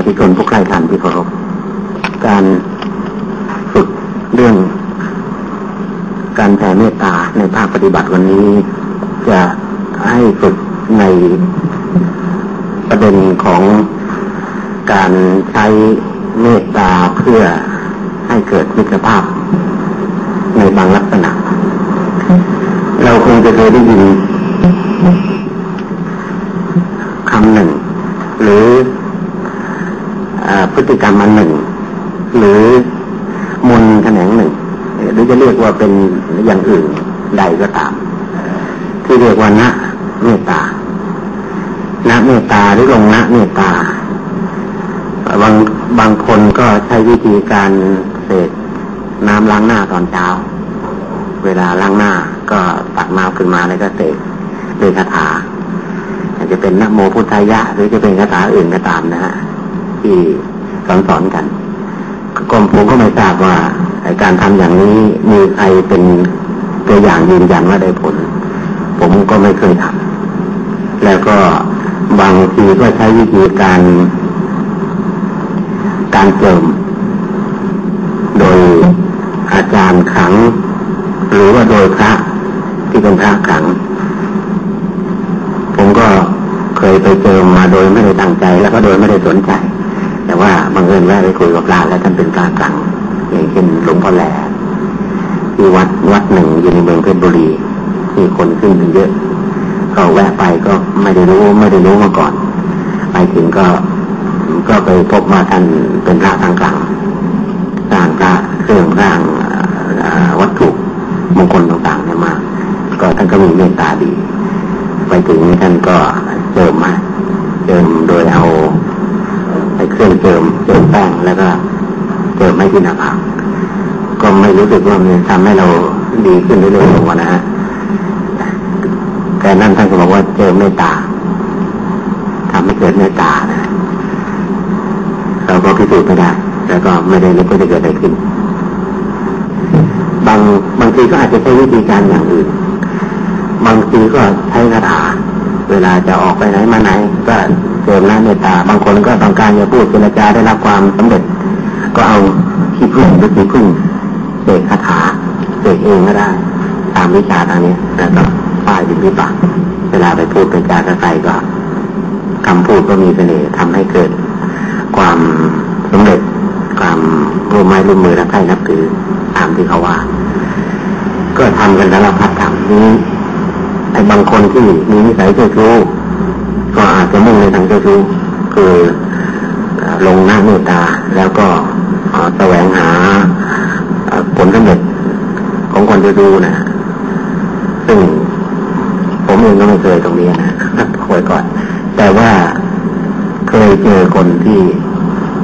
าธิชนผู้ใกล้ทันที่เคารพการฝึกเรื่อง การแผ่เมตตาในภาคปฏิบัติวันนี้ จะให้ฝึกในประเด็นของการใช้เมตตาเพื่อให้เกิดมิตรภาพ ในบางลักษณะ เราคงจะเคยได้ยินคำหนึ่ง หรือ ฤติกรรมอันหนึ่ง หรือมนแขนงหนึ่งหรือจะเรียกว่าเป็นอย่างอื่นใดก็ตาม ที่เรียกว่านะเมตตานะเมตตาหรือลงนะเมตตาบางบางคนก็ใช้วิธีการเสกน้ำล้างหน้าตอนเช้า เวลาล้างหน้าก็ตักน้ำขึ้นมาแล้วก็เสกด้วยคาถาอาจจะเป็นนโมพุทธายะ หรือจะเป็นคาถาอื่นก็ตามนะฮะที่ อนสอนกันกรมผมก็ไม่ทราบว่าการทำอย่างนี้มีใครเป็นตัวอย่างยืนยันว่าได้ผล ผมก็ไม่เคยทำแล้วก็บางทีก็ใช้วิธีการ การเจิมโดยอาจารย์ขัง หรือว่าโดยพระที่เป็นพระขัง ผมก็เคยไปเจอมาโดยไม่ได้ตั้งใจ แล้วก็โดยไม่ได้สนใจ ว่าบางเอิญแวะไปคุยกับพระแล้วท่านเป็นพระขังอย่างเช่นหลวงพ่อแหล่ที่วัดวัดหนึ่งอยู่ในเมืองเพชรบุรีมีคนขึ้นเยอะก็แวะไปก็ไม่ได้รู้ไม่ได้รู้มาก่อน ไปถึงก็ก็ไปพบว่าท่านเป็นพระทางกลางสร้างพระเครื่องสร้างวัตถุมงคลต่างๆเนี่ยมา ก็ท่านก็มีเมตตาดี ไปถึงท่านก็เจิมมาเจิมโดยเอา เครื่องเจิมเจิมแป้งแล้วก็เจิมไม่ที่หน้าผากก็ไม่รู้สึกว่ามันทำให้เราดีขึ้นเรื่อยๆลงนะฮะแต่นั่นท่านก็บอกว่าเจอเมตตาทำให้เกิดเมตตานะเราก็พิสูจน์ไม่ได้แล้วก็ไม่ได้รู้ว่าจะเกิดอะไรขึ้นบางบางทีก็อาจจะใช้วิธีการอย่างอื่น บางทีก็ใช้คาถา เวลาจะออกไปไหนมาไหนก็ เจิมน้ำเมตตา บางคนก็ต้องการจะพูดเจรจาได้รับความสำเร็จ ก็เอาขี้พึ่งหรือขี้พึ่งเสกคาถาเสกเองก็ได้ ตามวิชาทางนี้แล้วก็ป้ายดินที่ปากเวลาไปพูดเป็นจากใครก็คำพูดก็มีเสน่ห์ทำให้เกิดความสำเร็จความร่วมไม้ร่วมมือและใครนับถือตามที่เขาว่า ก็ทำกันแล้วพัดทำนี้ไอ้บางคนที่มีนิสัยเจ้าชู้ ก็อาจจะมุ่งในทางเจ้าชู้คือลงหน้าเมตตาแล้วก็แสวงหาผลสำเร็จของคนจะดูนะซึ่งผมเองก็ไม่เคยตรงนี้นะคอยก่อน แต่ว่าเคยเจอคนที่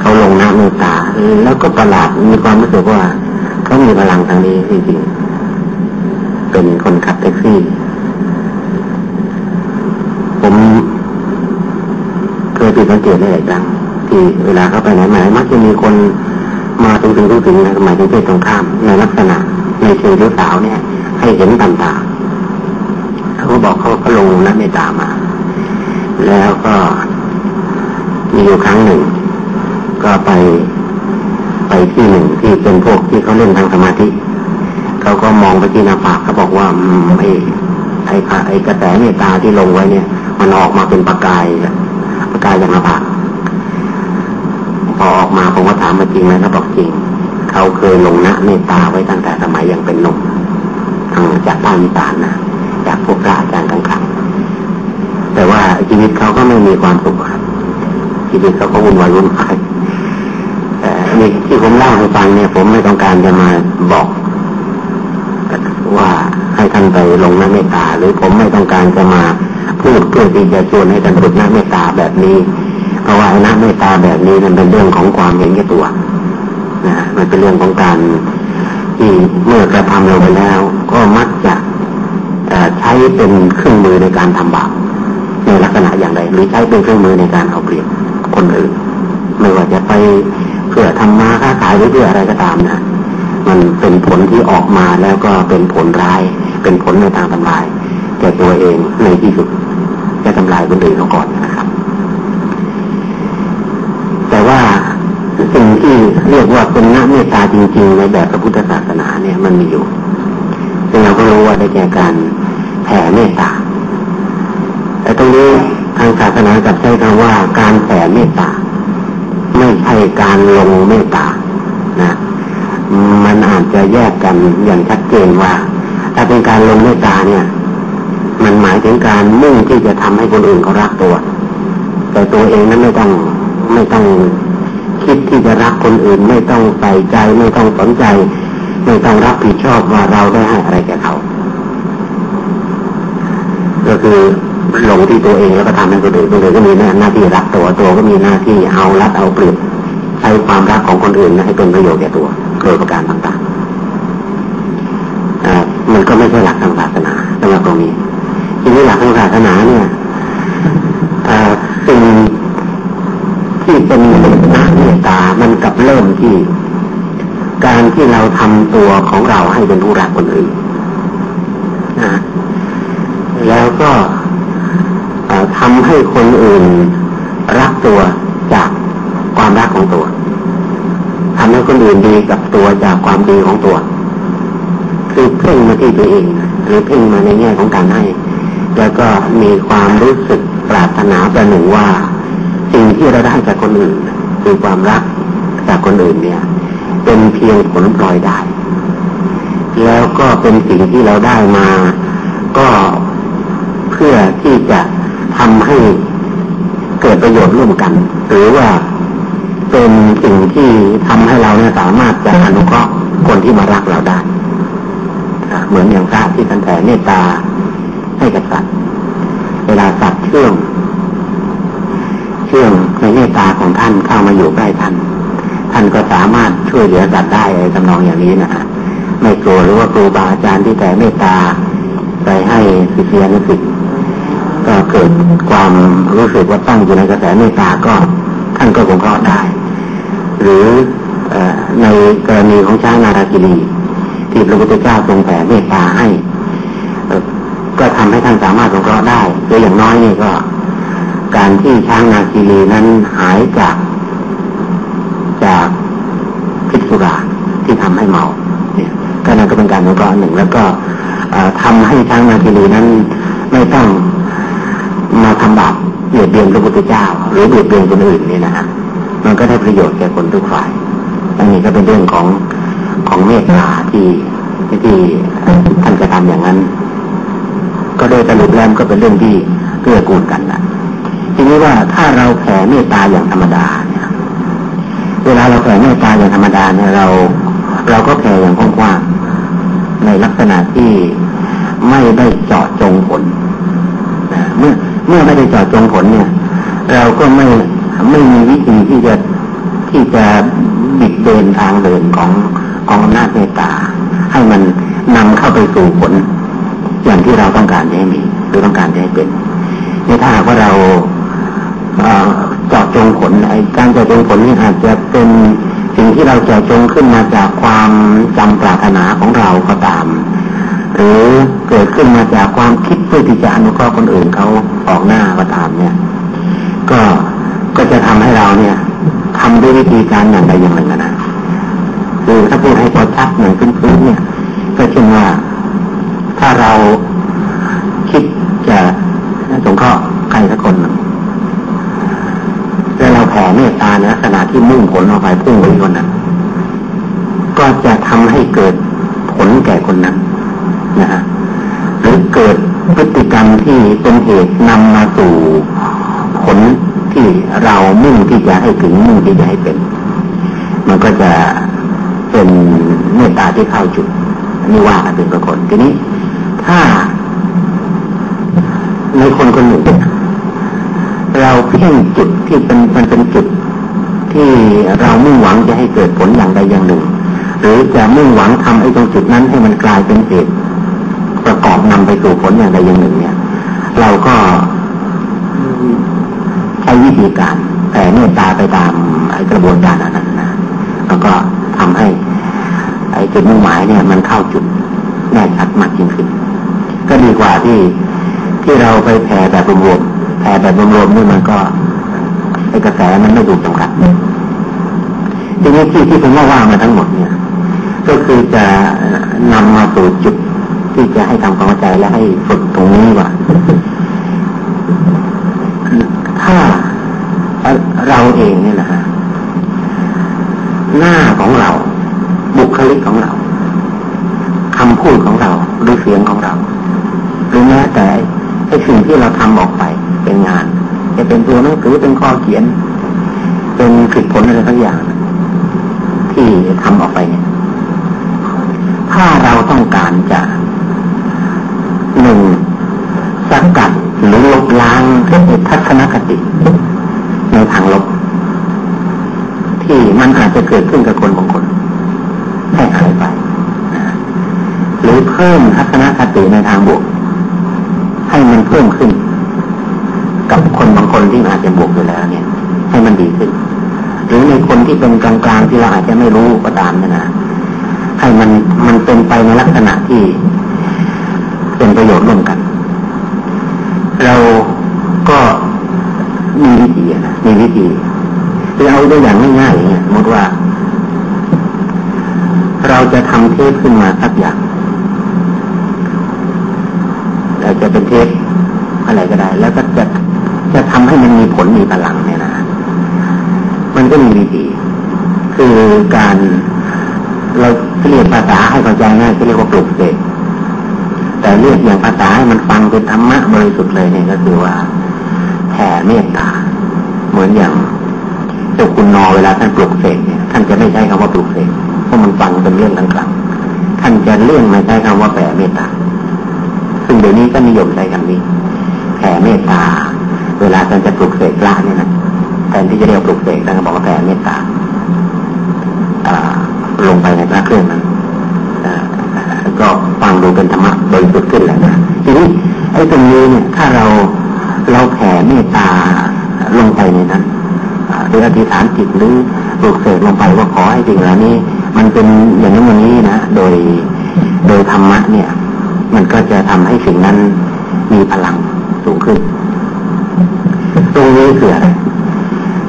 เขาลงหน้าเมตตาแล้วก็ประหลาดมีความรู้สึกว่าเขามีพลังทางนี้จริงๆเป็นคนขับแท็กซี่ ผม เคยติดสังเกตได้หลายครั้งที่เวลาเขาไปไหนมาไหนมักจะมีคนมาถึงถึงถึงนะหมายถึงเพศตรงข้ามในลักษณะในเชิงเจ้าสาวเนี่ย ให้เห็นต่างๆเขาบอกเขาก็ลงนักเมตตามา แล้วก็มีอยู่ครั้งหนึ่ง ก็ไปไปที่หนึ่งที่เป็นพวกที่เขาเล่นทางสมาธิเขาก็มองไปที่หน้าผากเขาบอกว่าไอ้ไอ้ไอ้กระแสเมตตาที่ลงไว้เนี่ย มันออกมาเป็นประกายประ กายจากหน้าผากพอออกมาผมก็ถามมาจริงไหมเขาบอกจริง เขาเคยลงนะเมตตาไว้ตั้งแต่สมัยยังเป็นหนุ่มทางจากภาคอีสานนะจากพวกพระอาจารย์ต่างๆแต่ว่าชีวิตเขาก็ไม่มีความสุขชีวิตเขาก็วุ่นวายวุ่นวายนี่ที่ผมเล่าให้ฟังเนี่ยผมไม่ต้องการจะมาบอกว่าให้ท่านไปลงน้าเมตตาหรือผมไม่ต้องการจะมา พูดเพื่อที่จะชวนให้ท่านฝึกหน้าเมตตาแบบนี้ เพราะว่าหน้าเมตตาแบบนี้มันเป็นเรื่องของความเห็นแก่ตัวนะมันเป็นเรื่องของการที่เมื่อกระทำเราไปแล้ว ก็มักจะใช้เป็นเครื่องมือในการทำบาปในลักษณะอย่างไร หรือใช้เป็นเครื่องมือในการเอาเปรียบคนอื่นไม่ว่าจะไปเพื่อทำมาค้าขายหรือเพื่ออะไรก็ตามนะมันเป็นผลที่ออกมาแล้วก็เป็นผลร้าย เป็นผลในทางทำลายแก่ตัวเองในที่สุด จะทำลายคนอื่นเขาก่อนนะครับ แต่ว่าสิ่งที่เรียกว่าเป็นน้าเมตตาจริงๆในแบบพระพุทธศาสนาเนี่ยมันมีอยู่ซึ่งเราก็รู้ว่าได้แก่การแผ่เมตตาแต่ตรงนี้ทางศาสนาจับใช้คำว่าการแผ่เมตตา ไม่ใช่การลงเมตตานะมันอาจจะแยกกันอย่างชัดเจนว่า ถ้าเป็นการลงเมตตาเนี่ย มันหมายถึงการมุ่งที่จะทำให้คนอื่นเขารักตัว แต่ตัวเองนั้นไม่ต้องไม่ต้องคิดที่จะรักคนอื่น ไม่ต้องใส่ใจ ไม่ต้องสนใจ ไม่ต้องรับผิดชอบว่าเราได้ให้อะไรแก่เขา ก็คือหลงที่ตัวเองแล้วก็ทำให้คนอื่นคนอื่นก็มีหน้าที่รักตัวตัวก็มีหน้าที่เอารัดเอาเปรียบใช้ความรักของคนอื่นให้เป็นประโยชน์แก่ตัวโดยประการต่างๆมันก็ไม่ใช่หลักทางศาสนาสำหรับตรงนี้ ทีนี้หลักทางศาสนาเนี่ยสิ่งที่เป็นเมตตา มันกับเริ่มที่ การที่เราทำตัวของเราให้เป็นผู้รักคนอื่นนะแล้วก็ทำให้คนอื่นรักตัวจากความรักของตัวทำให้คนอื่นดีกับตัวจากความดีของตัว คือเพ่งมาที่ตัวเองหรือเพ่งมาในแง่ของการให้ แล้วก็มีความรู้สึกปรารถนาประหนึ่งว่า สิ่งที่เราได้จากคนอื่น คือความรักจากคนอื่นเนี่ย เป็นเพียงผลพลอยได้ แล้วก็เป็นสิ่งที่เราได้มา ก็เพื่อที่จะทำให้เกิดประโยชน์ร่วมกัน หรือว่าเป็นสิ่งที่ทำให้เราเนี่ยสามารถจะอนุเคราะห์คนที่มารักเราได้เหมือนอย่างพระที่ท่านแผ่เมตตา ให้กับสัตว์ เวลาสัตว์เชื่อง เชื่องในเมตตาของท่านเข้ามาอยู่ใกล้ท่าน ท่านก็สามารถช่วยเหลือสัตว์ได้ทำนองอย่างนี้นะฮะไม่กลัวหรือว่าครูบาอาจารย์ที่แต่เมตตาไปให้ศิษยานุศิษย์ก็เกิดความรู้สึกว่าตั้งอยู่ในกระแสเมตตาก็ท่านก็คงเคราะห์ได้ หรือในกรณีของช้างนารากิรีที่พระพุทธเจ้าทรงแผ่เมตตาให้ ทำให้ท่านสามารถสงเคราะห์ได้โดยอย่างน้อยนี่ก็ การที่ช้างนาคีรีนั้นหายจากจากพิษสุราที่ทำให้เมาเนี่ยก็นั่นก็เป็นการสงเคราะห์หนึ่ง แล้วก็ทำให้ช้างนาคีรีนั้นไม่ต้องมาทำบาปเบียดเบียนพระพุทธเจ้า หรือเบียดเบียนคนอื่นนี่นะฮะมันก็ได้ประโยชน์แก่คนทุกฝ่าย อันนี้ก็เป็นเรื่องของของเมตตาที่ที่ท่านจะทำอย่างนั้น ก็โดยสรุปแล้วก็เป็นเรื่องที่เกื้อกูลกันนะทีนี้ว่าถ้าเราแผ่เมตตาอย่างธรรมดาเนี่ยเวลาเราแผ่เมตตาอย่างธรรมดาเนี่ยเรา เราก็แผ่อย่างกว้างๆในลักษณะที่ไม่ได้เจาะจงผลเมื่อเมื่อไม่ได้เจาะจงผลเนี่ย เราก็ไม่ไม่มีวิธีที่จะที่จะบิดเบือนทางเดินของของอำนาจเมตตา ให้มันนำเข้าไปสู่ผล อย่างที่เราต้องการจะให้มีหรือต้องการจะให้เป็นนี่ถ้าหากว่าเราเจาะจงผลไอ้การเจาะจงผลนี่อาจจะเป็นสิ่งที่เราเจาะจงขึ้นมาจากความจำปรารถนาของเราก็ตาม หรือเกิดขึ้นมาจากความคิดเพื่อที่จะอนุเคราะห์คนอื่นเขาออกหน้าก็ตามเนี่ย ก็ก็จะทำให้เราเนี่ยทำด้วยวิธีการอย่างใดอย่างหนึ่งนะคือถ้าพูดให้พอชัดหน่อยพื้นๆเนี่ย ก็เช่นว่า ถ้าเราคิดจะสงเคราะห์ใครสักคนแล้วเราแผ่เมตตาในลักษณะที่มุ่งผลออกไปพุ่งไปคนนั้นก็จะทำให้เกิดผลแก่คนนั้นนะฮะหรือเกิดพฤติกรรมที่เป็นเหตุนำมาสู่ผลที่เรามุ่งที่จะให้ถึงมุ่งที่จะให้เป็น มันก็จะเป็นเมตตาที่เข้าจุด นี่ว่ากันเป็นประคนทีนี้ ถ้า ในคนคนหนึ่งเราเพ่งจุดที่เป็นมันเป็นจุด ที่เรามุ่งหวังจะให้เกิดผลอย่างใดอย่างหนึ่ง หรือจะมุ่งหวังทำให้ตรงจุดนั้นให้มันกลายเป็นเหตุประกอบนำไปสู่ผลอย่างใดอย่างหนึ่ง เนี่ย เราก็ใช้วิธีการแต่เมตตาไปตามกระบวนการนั้นนะแล้วก็ทำให้ ไอ้จุดมุ่งหมายเนี่ย มันเข้าจุดแน่ชัดมากยิ่งขึ้น ก็ดีกว่าที่ที่เราไปแผ่แบบรวมๆแผ่แบบรวมๆนี่มันก็ไอ้กระแสมันไม่ถูกจำกัดทีนี้ที่ที่ผมว่าว่ามาทั้งหมดเนี่ย ก็คือจะนำมาสู่จุดที่จะให้ทำความเข้าใจและให้ฝึกตรงนี้ว่าถ้าเราเองเนี่ยนะฮะหน้าของเรา บุคลิกของเราคำพูดของเรา หรือเสียงของเรา หรือแม้แต่ไอ้สิ่งที่เราทำออกไปเป็นงาน จะเป็นตัวหนังสือเป็นข้อเขียน เป็นผลิตผลอะไรทั้งอย่างที่ทำออกไปเนี่ย ถ้าเราต้องการจะหนึ่งสังกัดหรือลบล้างทัศนคติ ในทางลบ ที่มันอาจจะเกิดขึ้นกับคนบางคน ให้หายไป หรือเพิ่มทัศนคติในทางบวก ให้มันเพิ่มขึ้น กับคนบางคนที่อาจจะบวกอยู่แล้วเนี่ย ให้มันดีขึ้น หรือในคนที่เป็นกลางๆที่เราอาจจะไม่รู้ก็ตามนะนะให้มันมันเป็นไปในลักษณะที่ เป็นประโยชน์ร่วมกัน เราก็มีวิธีนะมีวิธีคือเอาตัวอย่างง่ายๆอย่างเงี้ยสมมติว่า เราจะทำเทปขึ้นมาสักอย่างเราจะเป็นเทปอะไรก็ได้ แล้วก็จะจะทำให้มันมีผลมีพลังเนี่ยนะ มันก็มีวิธีคือการเราเรียกภาษาให้เข้าใจง่ายเรียกว่าปลุกเสกแต่เรียกอย่างภาษาให้มันฟังเป็นธรรมะบริสุทธิ์เลยเนี่ยก็คือว่าแผ่เมตตา เหมือนอย่างเจ้าคุณนอเวลาท่านปลุกเสกเนี่ยท่านจะไม่ใช้คำว่าปลุกเสก มันฟังเป็นเรื่องกลางๆท่านจะเลี่ยงไม่ใช้คำว่าแผ่เมตตา ซึ่งเดี๋ยวนี้ก็นิยมใช้คำนี้ แผ่เมตตา เวลาท่านจะปลุกเสกพระเนี่ยนะแทนที่จะเรียกปลุกเสกท่านก็บอกว่าแผ่เมตตาลงไปในพระเครื่องนั้นก็ฟังดูเป็นธรรมะบริสุทธิ์ขึ้นแหละนะทีนี้ไอ้ตรงนี้เนี่ยถ้าเราเราแผ่เมตตาลงไปในนั้นหรืออธิษฐานจิตหรือปลุกเสกลงไปว่าขอให้สิ่งเหล่านี้ มันเป็นอย่างนี้อย่างนี้นะโดยโดยธรรมะเนี่ย มันก็จะทำให้สิ่งนั้นมีพลังสูงขึ้น ตรงนี้คืออะไร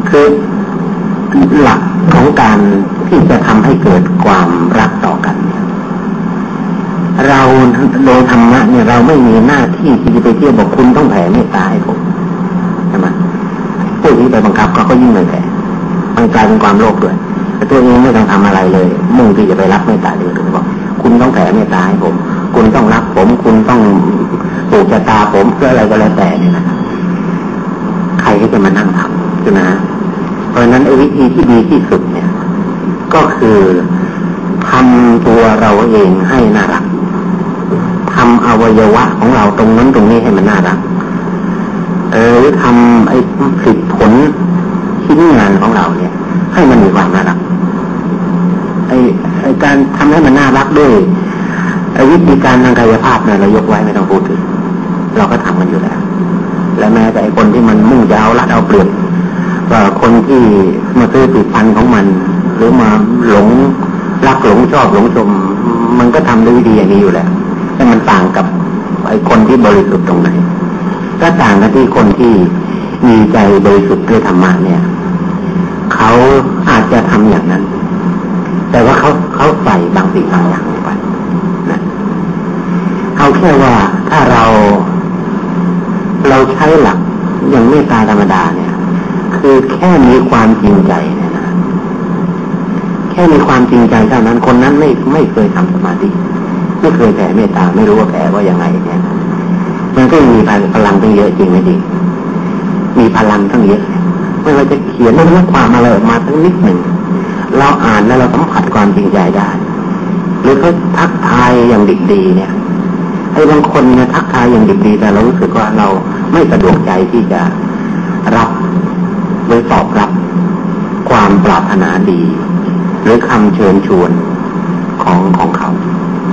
คือหลักของการที่จะทำให้เกิดความรักต่อกัน เราโดยธรรมะเนี่ยเราไม่มีหน้าที่ที่จะไปเที่ยวบอกคุณต้องแผ่เมตตาให้ผมใช่ไหมผู้ที่ไปบังคับเขาก็ยิ่งเลยแผ่มันกลายเป็นความโลภด้วย ตัวเองไม่ต้องทำอะไรเลย มุ่งที่จะไปรับเมตตาเดียวถึงบอกคุณต้องแผ่เมตตาให้ผม คุณต้องรักผม คุณต้องปูกชะตาผมเพื่ออะไรก็แล้วแต่เนี่ยนะใครก็จะมานั่งทำใช่ไหมเพราะนั้นวิธีที่ดีที่สุดเนี่ย ก็คือทำตัวเราเองให้น่ารักทำอวัยวะของเราตรงนั้นตรงนี้ให้มันน่ารัก เออทำไอ้สิทผลชิ้นงานของเราเนี่ย ให้มันมีความน่ารัก ไอ้ไอ้การทำให้มันน่ารักด้วยไอ้วิธีการทางกายภาพเนี่ยเรายกไว้ไม่ต้องพูดถึงเราก็ทำมันอยู่แล้ว และแม้แต่คนที่มันมุ่งจะเอารัดเอาเปรียบว่าคนที่มาซื้อผลิตภัณฑ์ของมัน หรือมาหลงรักหลงชอบหลงชม มันก็ทำด้วยวิธีอย่างนี้อยู่แล้วแต่มันต่างกับไอ้คนที่บริสุทธิ์ตรงไหนก็ต่างกันที่คนที่มีใจบริสุทธิ์ด้วยธรรมะเนี่ย เขาอาจจะทำอย่างนั้น แต่ว่าเขาเขาใส่บางสิ่งบางอย่างลงไปนะเอาแค่ว่าถ้าเราเราใช้หลักอย่างเมตตาธรรมดาเนี่ย คือแค่มีความจริงใจเนี่ยนะแค่มีความจริงใจเท่านั้นคนนั้นไม่ไม่เคยทำสมาธิไม่เคยแผ่เมตตาไม่รู้ว่าแผ่ว่ายังไงเนี่ยมันก็มีพลังตั้งเยอะจริงไหมดีมีพลังทั้งเยอะไม่ว่าจะเขียนเรื่องความอะไรออกมาทั้งนิดหนึ่ง เราอ่านแล้วเราสัมผัสความจริงใจได้ หรือเขาทักทายอย่างดีดีเนี่ยไอ้บางคนเนี่ยทักทายอย่างดีดีแต่เรารู้สึกว่าเราไม่สะดวกใจที่จะรับหรือตอบรับความปรารถนาดี หรือคำเชิญชวนของของเขา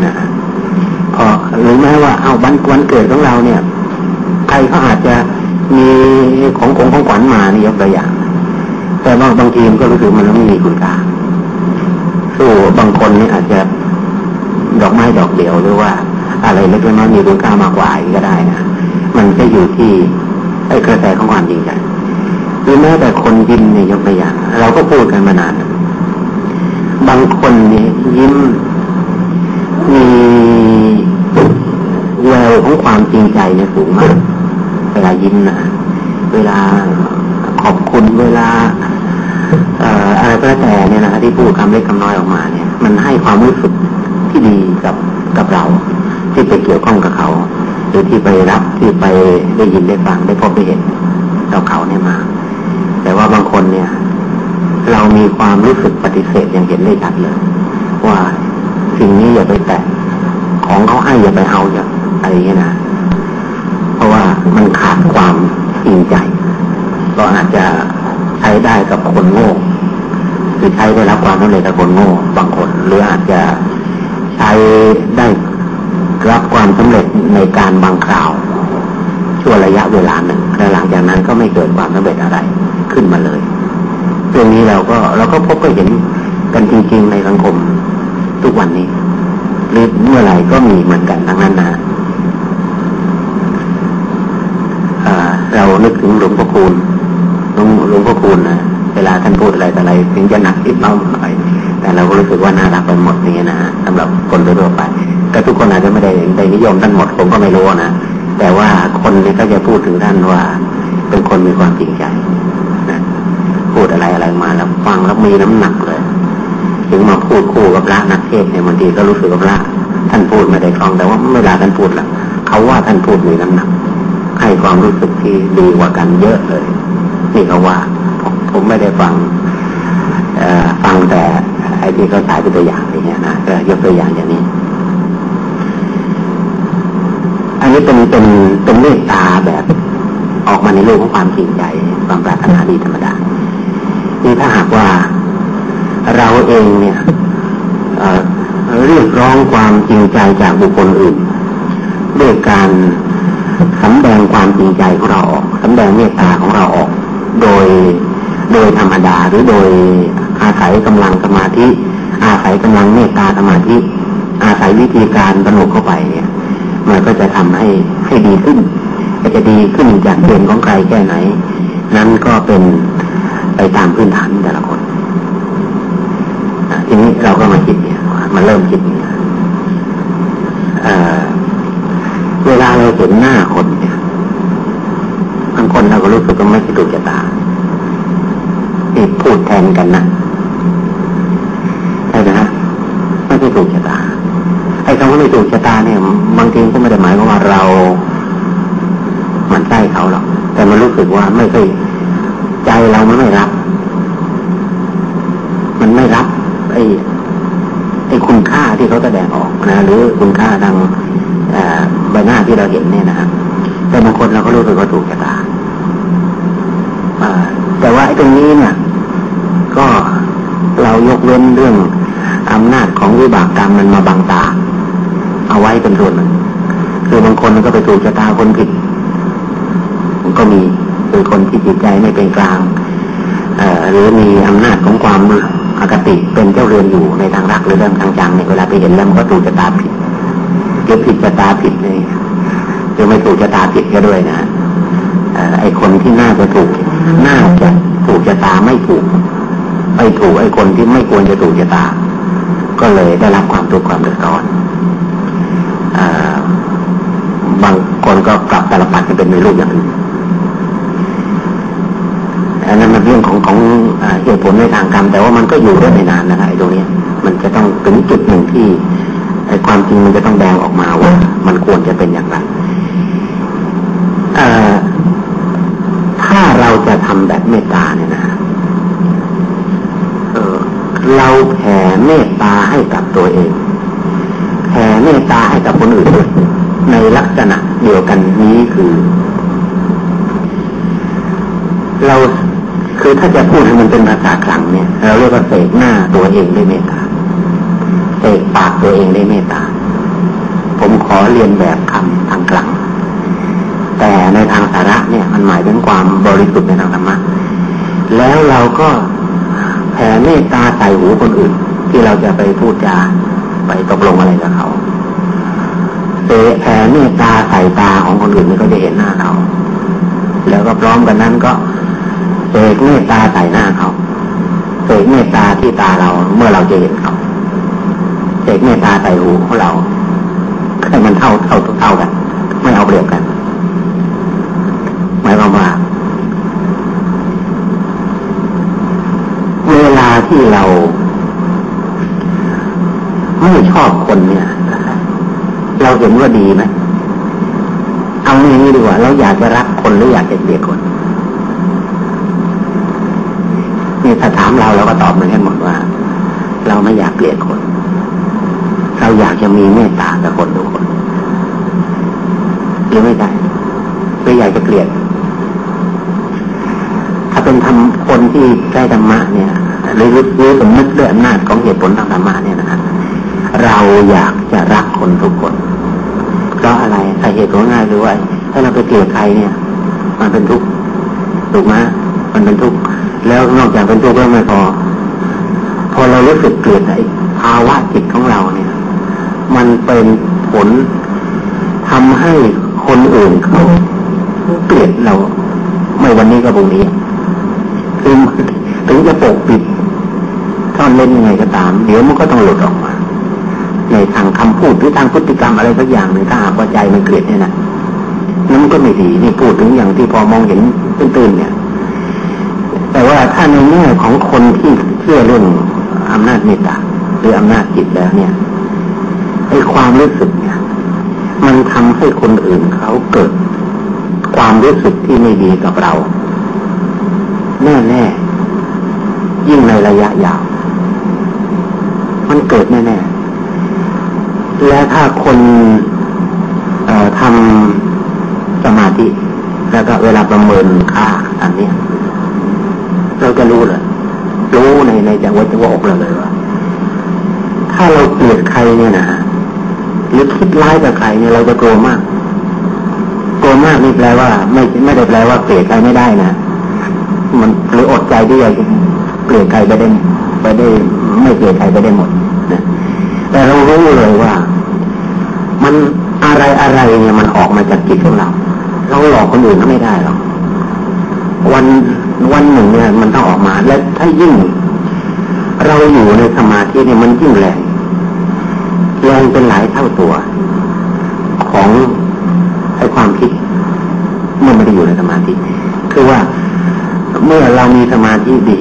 นะพอหรือแม้ว่าเอาวันวันเกิดของเราเนี่ย ใครเขาอาจจะมีของของของขวัญมานี่ยกตัวอย่าง แต่ว่าบางทีมันก็รู้สึกมันไม่มีคุณค่า สู้บางคนนี่อาจจะดอกไม้ดอกเดียวหรือว่า อะไรเล็กน้อยมีคุณค่ามากกว่าก็ได้นะมันจะอยู่ที่ไอ้กระแสของความจริงใจหรือแม้แต่คนยินเนี่ยยกตัวอย่าง เราก็พูดกันมานาน บางคนเนี่ยยิ้มมีแววของความจริงใจเนี่ยสูงมากเวลายิ้มนะเวลาขอบคุณเวลาอ ก็แล้วแต่เนี่ยนะที่พูดคำเล็กคำน้อยออกมาเนี่ย มันให้ความรู้สึกที่ดีกับกับเรา ที่ไปเกี่ยวข้องกับเขา หรือที่ไปรับที่ไปได้ยินได้ฟังได้พบได้เห็นเราเขาเนี่ยมา แต่ว่าบางคนเนี่ย เรามีความรู้สึกปฏิเสธอย่างเห็นได้ชัดเลย ว่าสิ่งนี้อย่าไปแตะของเขาให้อย่าไปเอาอย่าอะไรเงี้ยนะเพราะว่ามันขาดความจริงใจ ก็อาจจะใช้ได้กับคนโง่ คือใช้ได้รับความสำเร็จกับคนโง่บางคนหรืออาจจะใช้ได้รับความสำเร็จในการบางคราว ชั่วระยะเวลาหนึ่งและหลังจากนั้นก็ไม่เกิดความสำเร็จอะไรขึ้นมาเลยเรื่องนี้เราก็เราก็พบก็เห็นกันจริง ๆ ในสังคมทุกวันนี้ หรือเมื่อไหร่ก็มีเหมือนกันทั้งนั้นนะเรานึกถึงหลวงพ่อคูณหลวงพ่อคูณนะ ลาท่านพูดอะไรอะไรถึงจะหนักทิดเบาหน่อยแต่เราก็รู้สึกว่าน่ารักไปหมดนี่นะสำหรับคนทั่วไปแต่ทุกคนอาจจะไม่ได้ได้นิยมท่านหมดผมก็ไม่รู้นะแต่ว่าคนนี้ก็จะพูดถึงท่านว่า เป็นคนมีความจริงใจนะพูดอะไรอะไรมาแล้วฟังแล้วมีน้ำหนักเลย ถึงมาพูดคู่กับพระนักเทศเนี่ยบางทีก็รู้สึกกับพระท่านพูดไม่ได้ฟังแต่ว่าเวลาท่านพูดละเขาว่าท่านพูดมีน้ำหนัก ให้ความรู้สึกที่ดีกว่ากันเยอะเลยนี่เขาว่า ผมไม่ได้ฟังฟังแต่ไอ้ที่เขาสายเป็นตัวอย่างอย่างเงี้ยนะก็ยกตัวอย่างอย่างนี้ อันนี้เป็นเป็นเป็นเมตตาแบบออกมาในโลกของความจริงใจความปรารถนาดีธรรมดานี่ถ้าหากว่าเราเองเนี่ยเรียกร้องความจริงใจจากบุคคลอื่นด้วยการสำแดงความจริงใจของเราออกสำแดงเมตตาของเราออก โดย โดยธรรมดาหรือโดยอาศัยกำลังสมาธิ อาศัยกำลังเมตตาสมาธิ อาศัยวิธีการบรรลุเข้าไปเนี่ยมันก็จะทำให้ให้ดีขึ้นก็จะดีขึ้นจากเกณฑ์ของใครแค่ไหน นั้นก็เป็นไปตามพื้นฐานแต่ละคนทีนี้เราก็มาคิดเนี่ยมาเริ่มคิดเนี่ยเวลาเราเห็นหน้าคนเนี่ยบางคนเราก็รู้สึกว่าไม่สะดวกจะตา ที่พูดแทนกันนะใช่ไหมฮะไม่ใช่ถูกชะตาไอ้คำว่าไม่ถูกชะตาเนี่ย บางทีก็ไม่ได้หมายว่าเราหมันไส้เขาหรอกแต่มันรู้สึกว่าไม่เคยใจเรามันไม่รับ มันไม่รับ ไอ้ไอ้คุณค่าที่เขาแสดงออกนะหรือคุณค่าทางใบหน้าที่เราเห็นเนี่ยนะแต่บางคนเราก็รู้สึกว่าถูกชะตาแต่ว่าไอ้ตรงนี้เนี่ย เรายกเว้นเรื่องอำนาจของวิบากกรรมมันมาบังตา เอาไว้เป็นส่วนหนึ่งคือบางคนก็ไปถูกชะตาคนผิดมันก็มีคือคนที่จิตใจไม่เป็นกลางหรือมีอำนาจของความอคติเป็นเจ้าเรือนอยู่ในทางรักหรือเรื่องทางจังในเวลาไปเห็นแล้วมันก็ถูกชะตาผิดเก็บผิดชะตาผิดเลยจะไม่ถูกชะตาผิดก็ด้วยนะไอคนที่น่าจะถูกน่าจะถูกชะตาไม่ถูก ไปถูกไอ้คนที่ไม่ควรจะถูกชะตา ก็เลยได้รับความทุกข์ความเดือดร้อนบางคนก็กลับตลปัดจะเป็นในรูปอย่างอื่นอันนั้นมันเรื่องของของเหตุผลในทางกรรม แต่ว่ามันก็อยู่ได้ไม่นานนะครับไอ้ตรงนี้มันจะต้องถึงจุดหนึ่งที่ไอ้ความจริงมันจะต้องแดงออกมาว่า มันควรจะเป็นอย่างไรถ้าเราจะทำแบบเมตตาเนี่ยนะเออเรา แผ่เมตตาให้กับตัวเองแผ่เมตตาให้กับคนอื่นในลักษณะเดียวกันนี้คือ เราคือถ้าจะพูดให้มันเป็นภาษาคลังเนี่ย เราเรียกว่าเสกหน้าตัวเองด้วยเมตตาเสกปากตัวเองด้วยเมตตา ผมขอเรียนแบบคำทางกลางแต่ในทางสาระเนี่ย มันหมายถึงความบริสุทธิ์ในทางธรรมะแล้วเราก็ แผ่เมตตาใส่หูคนอื่น ที่เราจะไปพูดจาไปตกลงอะไรกับเขาเแผ่เมตตาใส่ตาของคนอื่นนี่ก็จะเห็นหน้าเขาแล้วก็พร้อมกันนั้นก็เสกเมตตาใส่หน้าเขาเสกเมตตาที่ตาเราเมื่อเราจะเห็นเขาเสกเมตตาใส่หูของเราให้มันเท่าเท่าเท่ากัน ไม่เอาเปรียบกันหมายความว่า เวลา ที่เราไม่ชอบคนเนี่ย เราเห็นว่าดีไหมเอาอย่างนี้ดีกว่า เราอยากจะรักคนหรืออยากจะเกลียดคนนี่ถ้าถามเราเราก็ตอบเหมือนกันหมดว่า เราไม่อยากเกลียดคน เราอยากจะมีเมตตากับคนทุกคนหรือไม่ได้ไม่อยากจะเกลียดถ้าเป็นทำคนที่ใกล้ธรรมะเนี่ย หรือรู้สมมติด้วยอำนาจของเหตุผลทางธรรมะเนี่ยนะครับเราอยากจะรักคนทุกคนเพราะอะไรสาเหตุของง่ายหรือว่าถ้าเราไปเกลียดใครเนี่ย มันเป็นทุกข์ถูกไหมมันเป็นทุกข์แล้วนอกจากเป็นทุกข์แล้วไม่พอ พอเรารู้สึกเกลียดไอ้ภาวะจิตของเราเนี่ย มันเป็นผลทำให้คนอื่นเขาเกลียดเรา ไม่วันนี้ก็พรุ่งนี้คือถึงจะปกปิด เล่นยังไงก็ตาม เดี๋ยวมันก็ต้องหลุดออกมา ในทางคำพูดหรือทางพฤติกรรมอะไรสักอย่างหนึ่งถ้าหากว่าใจมันเกลียดเนี่ยนะนั่นก็ไม่ดีนี่พูดถึงอย่างที่พอมองเห็นตื่นๆเนี่ย แต่ว่าถ้าในแง่ของคนที่เชื่อเรื่องอำนาจเมตตาหรืออำนาจจิตแล้วเนี่ยไอ้ความรู้สึกเนี่ย มันทำให้คนอื่นเขาเกิด ความรู้สึกที่ไม่ดีกับเรา แน่แน่ยิ่งในระยะยาว มันเกิดแน่แน่และถ้าคนทำสมาธิ แล้วก็เวลาประเมินค่าอันนี้เราจะรู้เลยรู้ในในจังหวะจังหวะอกเราเลยว่า ถ้าเราเกลียดใครเนี่ยนะหรือคิดร้ายกับใครเนี่ยเราจะโกรธมากโกรธมากนี่แปลว่า ไม่ไม่ได้แปลว่าเกลียดใครไม่ได้นะมันหรืออดใจที่จะเกลียดใครไปได้ไปได้ ไม่เกลียดใครไปได้หมด รู้เลยว่า มันอะไรอะไรเนี่ยมันออกมาจากจิตของเรา เราหลอกคนอื่นก็ไม่ได้หรอกวันวันหนึ่งเนี่ย มันต้องออกมา และถ้ายิ่ง เราอยู่ในสมาธิเนี่ยมันยิ่งแรงแรงเป็นหลายเท่าตัว ของไอ้ความคิดเมื่อไม่ได้อยู่ในสมาธิ คือว่าเมื่อเรามีสมาธิดี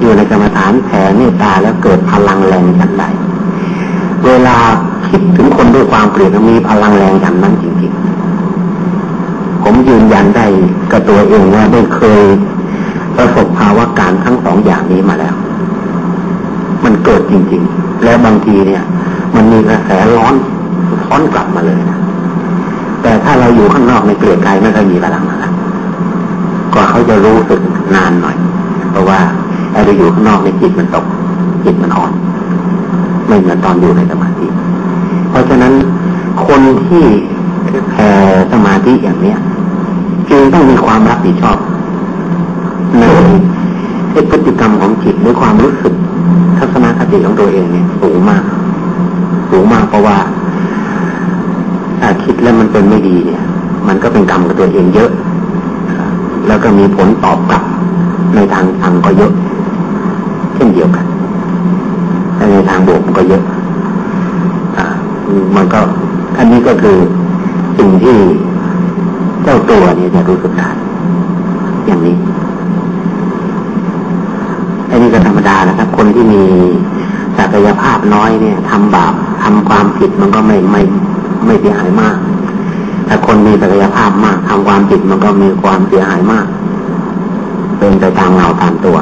อยู่ในกรรมฐานแผ่เมตตาแล้วเกิดพลังแรงจันใด เวลาคิดถึงคนด้วยความเกลียดมีพลังแรงอย่างนั้นจริงๆ ผมยืนยันได้กับตัวเองว่าได้เคยประสบภาวะการทั้งสองอย่างนี้มาแล้ว มันเกิดจริงๆ แล้วบางทีเนี่ย มันมีกระแสร้อนร้อนกลับมาเลยนะแต่ถ้าเราอยู่ข้างนอกในเกลียดกายไม่ค่อยมีพลังนะก็เขาจะรู้สึกนานหน่อย เพราะว่าเราอยู่ข้างนอกในจิตมันตกจิตมันอ่อน ไม่เหมือนตอนอยู่ในสมาธิ เพราะฉะนั้นคนที่แผ่สมาธิอย่างเนี้ยจึงต้องมีความรับผิดชอบในพฤติกรรมของจิตหรือความรู้สึกทัศนคติของตัวเองเนี่ยสูงมาก สูงมากเพราะว่าถ้าคิดแล้วมันเป็นไม่ดีเนี่ย มันก็เป็นกรรมกับตัวเองเยอะ แล้วก็มีผลตอบกลับในทางทางก็เยอะ เช่นเดียวกัน แต่ในทางบวกมันก็เยอะอ่ามันก็อันนี้ก็คือสิ่งที่เจ้าตัวเนี่ยจะรู้สึกได้อย่างนี้อันนี้ก็ธรรมดานะครับ คนที่มีศักยภาพน้อยเนี่ยทำบาปทำความผิดมันก็ไม่ไม่ไม่เสียหายมากแต่คนมีศักยภาพมากทำความผิดมันก็มีความเสียหายมาก เป็นไปตามเงาตามตัว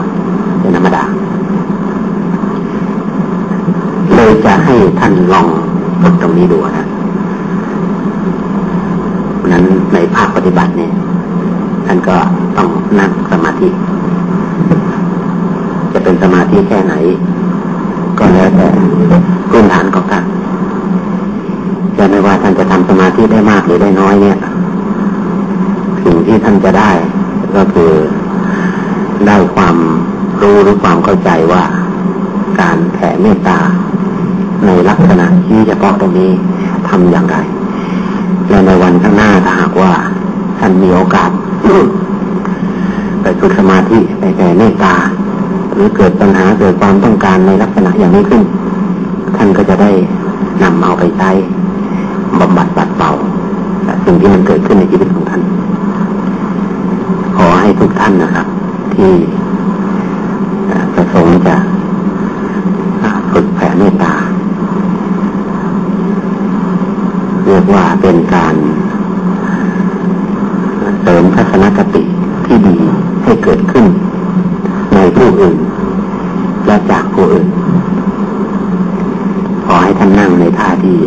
เป็นธรรมดา เลยจะให้ท่านลองฝึกตรงนี้ดูนะนั้นในภาคปฏิบัติเนี่ยท่านก็ต้องนั่งสมาธิ จะเป็นสมาธิแค่ไหน ก็แล้วแต่พื้นฐานของท่านจะไม่ว่าท่านจะทำสมาธิได้มากหรือได้น้อยเนี่ยสิ่งที่ท่านจะได้ ก็คือได้ความรู้หรือความเข้าใจว่าการแผ่เมตตา ในลักษณะที่เฉพาะตรงนี้ทำอย่างไร และในวันข้างหน้าถ้าหากว่าท่านมีโอกาสไปฝึกสมาธิไปแผ่เมตตา หรือเกิดปัญหาเกิดความต้องการในลักษณะอย่างนี้ขึ้น ท่านก็จะได้นำเอาไปใช้บำบัดปัดเป่าสิ่งที่มันเกิดขึ้นในชีวิตของท่าน ขอให้ทุกท่านนะครับ ที่ประสงค์จะฝึกแผ่เมตตา เรีย กว่าเป็นการเสริมทัศนคติที่ดีให้เกิดขึ้น ในผู้อื่น และจากผู้อื่น ขอให้ท่านนั่งในท่าที่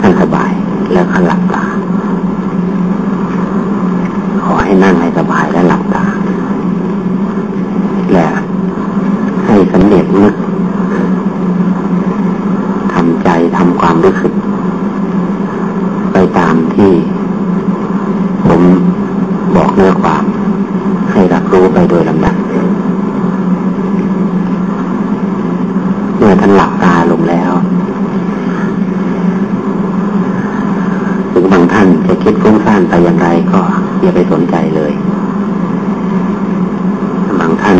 ท่านสบายแล้วก็หลับตา ขอให้นั่งให้สบายและหลับตา และให้สำเร็จนึกทำใจทำความรู้สึก ไปตามที่ ผม บอกเนื้อความ ให้รับรู้ไปโดยลำดับ เมื่อท่านหลับตาลงแล้วถึงบางท่านจะคิดฟุ้งซ่านไปอย่างไรก็อย่าไปสนใจเลย บางท่าน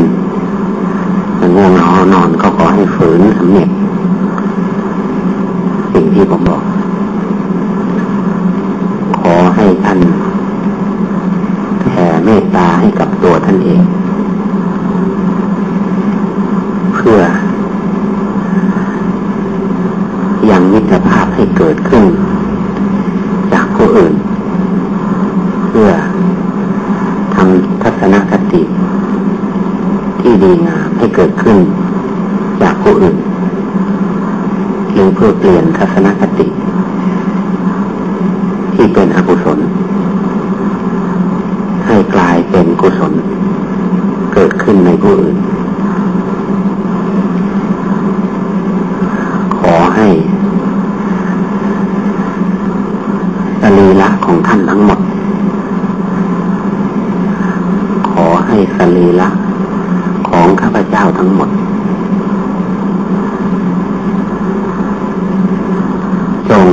มันง่วงนอนนอนก็ขอให้ฝืนสำเร็จสิ่งที่ผมบอก ขอให้ท่านแผ่เมตตาให้กับตัวท่านเอง เพื่อ ยังมิตรภาพให้เกิดขึ้น จากผู้อื่น เพื่อทำทัศนคติ ที่ดีงามให้เกิดขึ้น จากผู้อื่น หรือเพื่อเปลี่ยนทัศนคติ ที่เป็นอกุศล ให้กลายเป็นกุศล เกิดขึ้นในผู้อื่น ขอให้สรีระของท่านทั้งหมด ขอให้สรีระของข้าพเจ้าทั้งหมด จง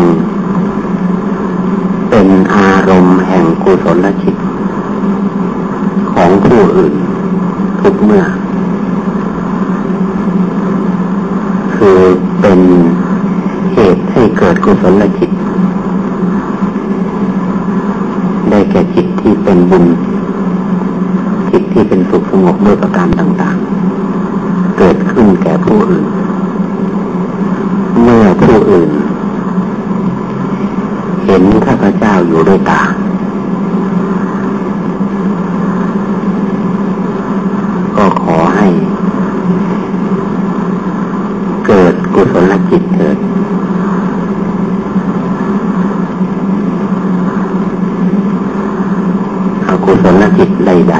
เป็นอารมณ์แห่ งกุศลจิตของผู้อื่น ทุกเมื่อ คือเป็นเหตุให้เกิดกุศลจิต ได้แก่จิตที่เป็นบุญ จิตที่เป็นสุขสงบด้วยประการต่าง ๆ เกิดขึ้นแก่ผู้อื่น เมื่อผู้อื่น เห็นข้าพเจ้าอยู่ด้วยตา ก็ขอให้ เกุศลจิตเกิด อกุศลจิตใด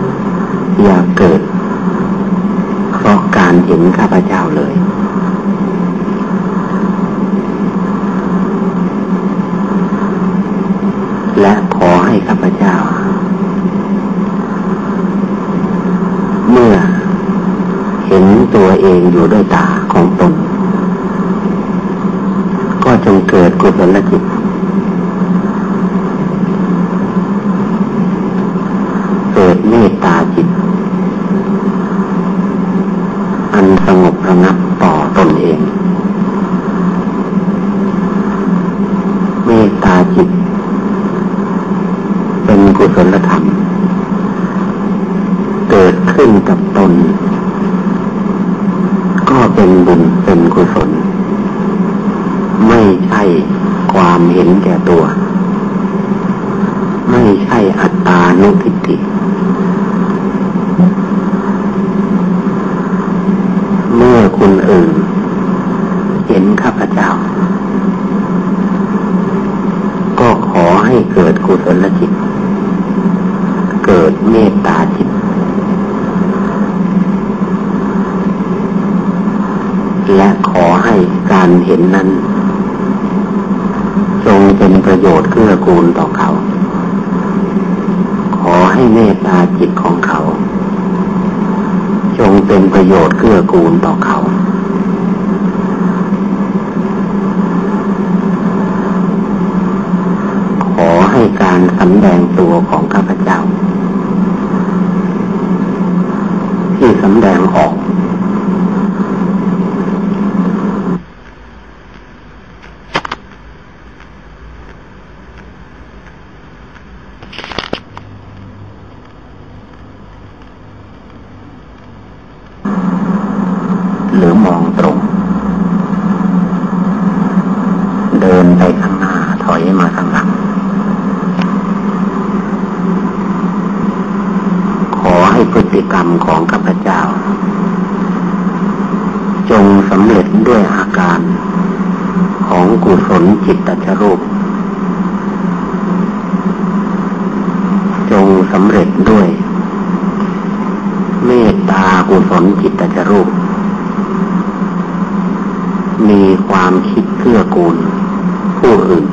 ๆอย่าเกิด เพราะการเห็นข้าพเจ้าเลย และขอให้ข้าพเจ้า เมื่อเห็นตัว เองอยู่ด้วยตาของตนก็จงเกิดกุศลจิต เกิดเมตตาจิต อันสงบระงับต่อตนเอง เมตตาจิต เป็นกุศลธรรม เกิดขึ้นกับตน ก็เป็นบุญเป็นกุศล ไม่ใช่ความเห็นแก่ตัว ไม่ใช่อัตตานุทิฏฐิเมื่อคุณอื่น เห็นข้าพเจ้า ก็ขอให้เกิดกุศลจิต เกิดเมตตาจิต และขอให้การเห็นนั้น จงเป็นประโยชน์เกื้อกูลต่อเขา ขอให้เมตตาจิตของเขา จงเป็นประโยชน์เกูลต่อเขา ขอให้การสำแดงตัวของข้าพเจ้า ที่ที่สำแดงออก ติกรรมของข้าพเจ้า จงสำเร็จด้วยอาการของกุศลจิตตชรูป จงสำเร็จด้วย เมตตากุศลจิตตชรูป มีความคิดเพื่อกูลผู้อื่น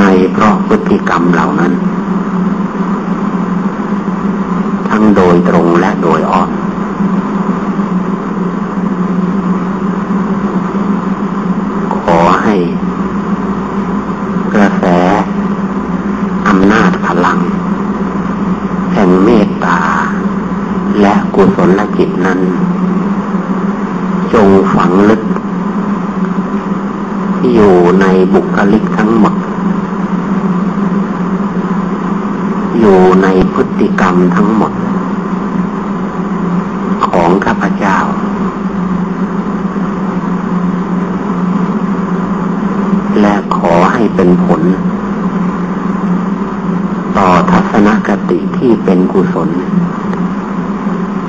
ในเพราะพฤติกรรมเหล่านั้น งโดยตรงและโดยอ้อมขอให้กุศลจิตนั้น จงฝังลึก อยู่ในบุคลิกทั้งหมด อยู่ในพฤติกรรมทั้งหมด ของข้าพเจ้า และขอให้เป็นผล ต่อทัศนคติที่เป็นกุศล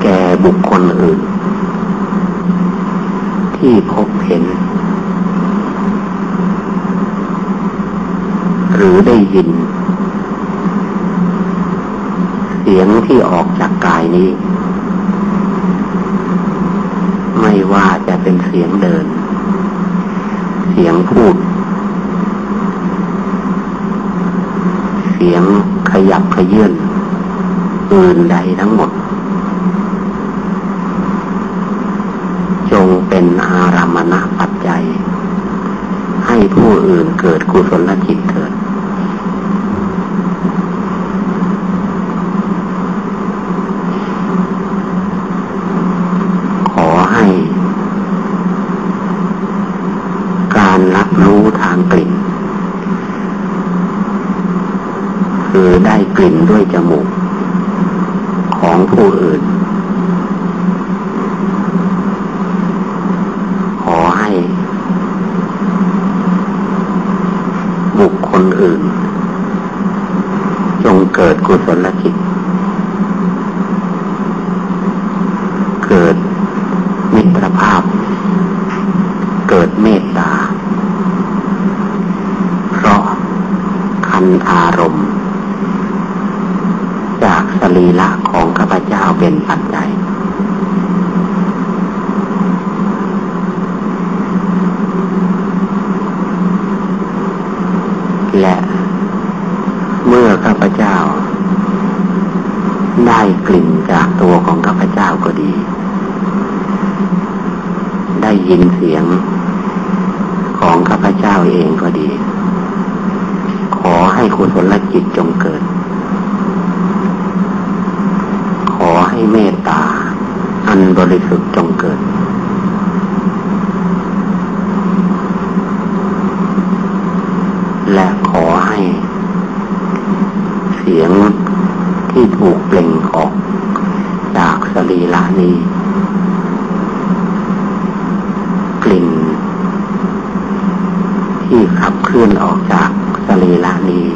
แก่บุคคลอื่น ที่พบเห็น หรือได้ยิน เสียงที่ออกจากกายนี้ ไม่ ว่าจะเป็นเสียงเดิน เสียงพูด เสียงขยับขยื่นอื่นใดทั้งหมด จงเป็นอารามณปัจจัย ให้ผู้อื่นเกิดกุศลจิตเถิด ขอให้ การรับรู้ทางกลิ่น คือได้กลิ่นด้วยจมูก ของผู้อื่น ขอให้ บุคคลอื่น จงเกิดกุศลจิต เกิดมิตรภาพ เกิดเมตตา เพราะคันอารมณ์ จากสรีละของข้าพเจ้าเป็นปัจจัยและเมื่อข้าพเจ้า ได้กลิ่นจากตัวของข้าพเจ้าก็ดี ได้ยินเสียงของข้าพเจ้าเองก็ดี ขอให้คุณผลจิตจงเกิด ขอให้เมตตา อันบ ริสุทธิ์จงเกิด และขอให้ เสียงที่ถูกเปล่งออก จากสรีระนี้ กลิ่น ที่ขับเคลื่อนออกจากสรีระนี้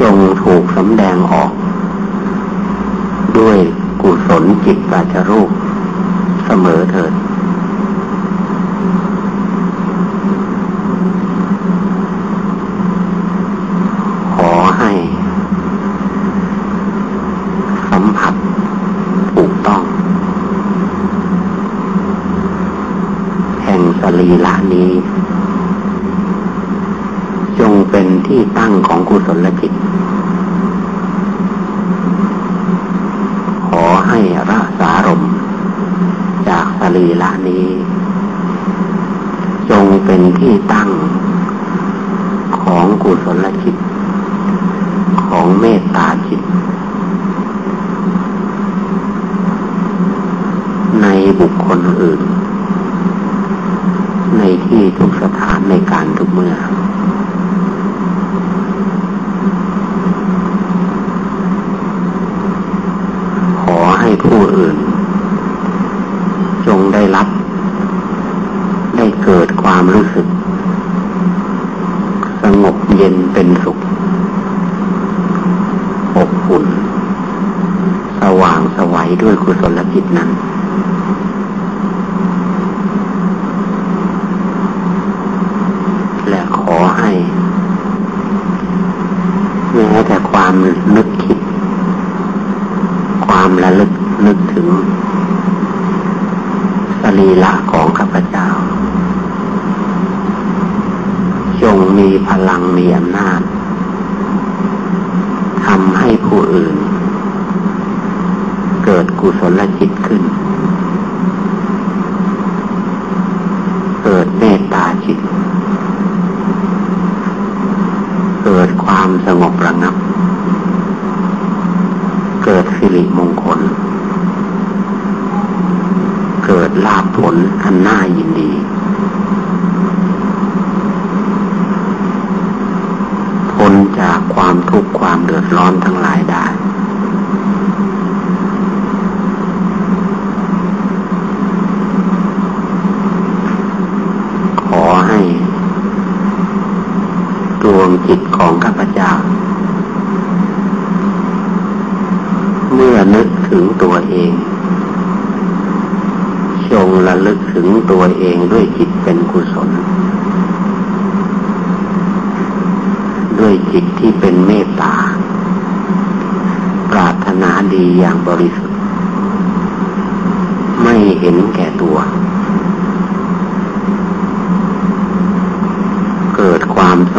จงถูกสำแดงออก ด้วยกุศล จิตปราชรูปเสมอเถิด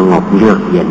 งบเยือกเย็น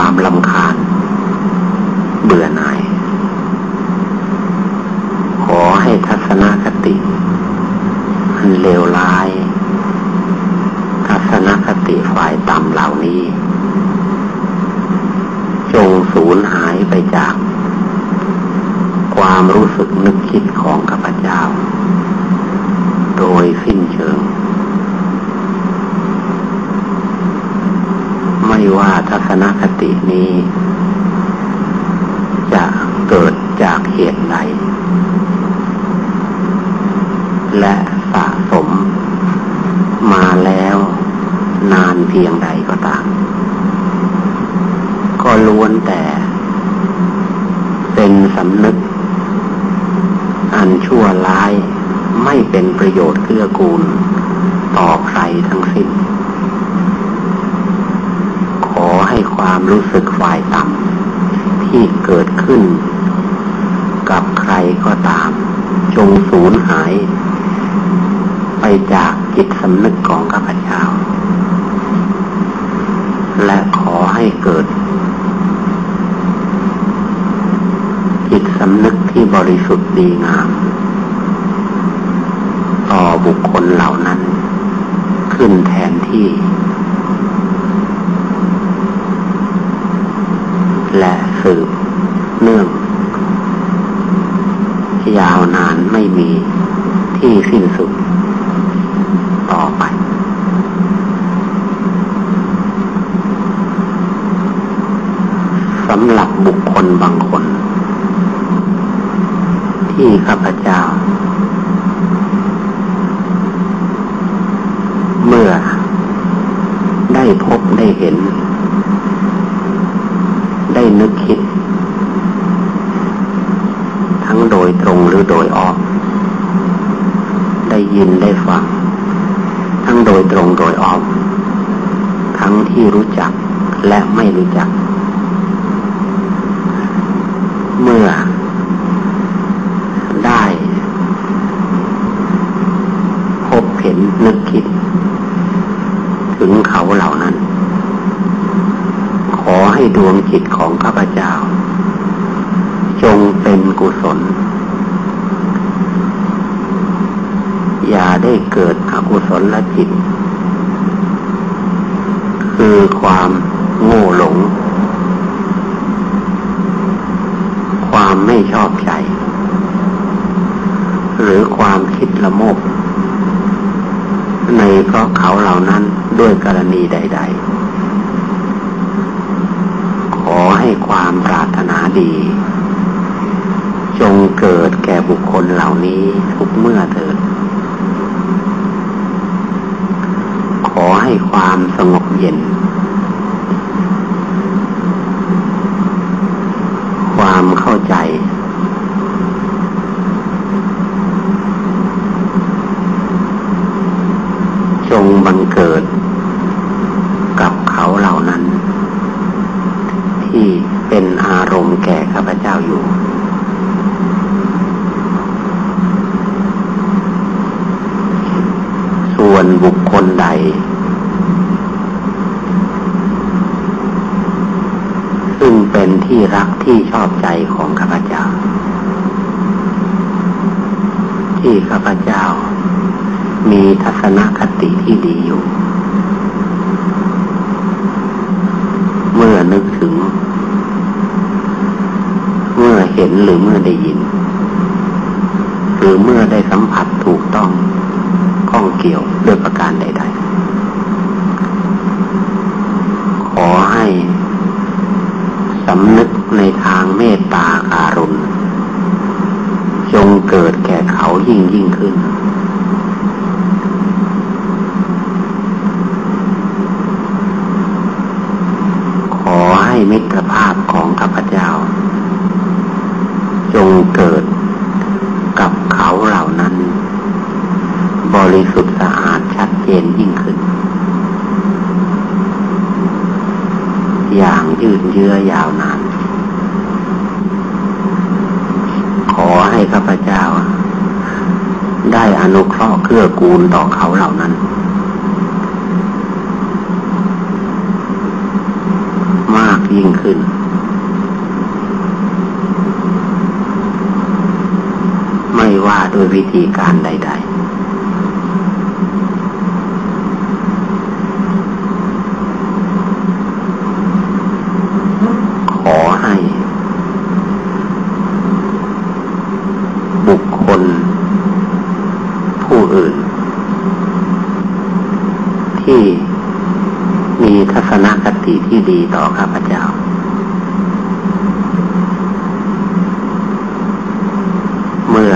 ความลำคาญ เบื่อหน่าย ขอให้ทัศนคติอันเลวร้าย ทัศนคติฝ่ายต่ำเหล่านี้ จงสูญหายไปจาก ความรู้สึกนึกคิดของข้าพเจ้า โดยสิ้นเชิง ไม่ว่าทัศนคตินี้ จะเกิดจากเหตุใด และสะสมมาแล้วนานเพียงใดก็ตาม ก็ล้วนแต่ เป็นสำนึก อันชั่วร้ายไม่เป็นประโยชน์เกื้อกูล ต่อใครทั้งสิ้น ขอให้ความ รู้สึกฝ่ายต่ำที่เกิดขึ้น กับใครก็ตาม จงสูญหาย ไปจากจิตสำนึกของข้าพเจ้า และขอให้เกิด จิตสำนึกที่บริสุทธิ์ดีงาม ต่อบุคคลเหล่านั้น ขึ้นแทนที่ และสืบเนื่อง ยาวนานไมีที่สิ้นสุดต่อไป สำหรับบุคคลบางคน ที่ข้าพเจ้า เมื่อได้พบได้เห็น ได้นึกคิด ทั้งโดยตรงหรือโดยอ้อมได้ยินได้ฟัง ทั้งโดยตรงโดยอ้อม ทั้งที่รู้จักและไม่ รู้จัก เมื่อได้ พบเห็นนึกคิด ถึงเขาเหล่านั้น ขอให้ดวงจิตของข้าพเจ้า จงเป็นกุศล อย่าได้เกิดอกุศลละจิต คือความโง่หลง ความไม่ชอบใจ หรือความคิดละโมบ ในเพราะเขาเหล่านั้นด้วยกรณีใด ๆ ขอให้ความปรารถนาดี จงเกิดแก่บุคคลเหล่านี้ทุกเมื่อเถิด ขอให้ความสงบเย็น ความเข้าใจ จ งบังเกิด กับเขาเหล่านั้น ที่เป็นอารมณ์แก่ข้าพเจ้าอยู่ ส่วนบุคคลใด ซึ่งเป็นที่รักที่ชอบใจของข้าพเจ้า ที่ข้าพเจ้า มีทัศนคติที่ดีอยู่ เมื่อนึกถึง เมื่อเห็นหรือเมื่อได้ยิน หรือเมื่อได้สัมผัสถูกต้องข้องเกี่ยวด้วยประการใด ๆ ขอให้สำนึกในทางเมตตาการุณจงเกิดแก่เขายิ่งยิ่งขึ้น ขอให้ มิตรภาพของข้าพเจ้า จงเกิดกับเขาเหล่านั้น บริสุทธิ์สะอาดชัดเจนยิ่งขึ้น อย่างยืดเยื้อยาวนาน ขอให้ข้าพเจ้า ได้อนุเคราะห์เกื้อกูลต่อเขาเหล่านั้น ยิ่งขึ้น ไม่ว่าด้วยวิธีการใด ๆ ขอให้ บุคคล ผู้อื่น ที่มีทัศนคติที่ดีต่อข้าพเจ้า เมื่อ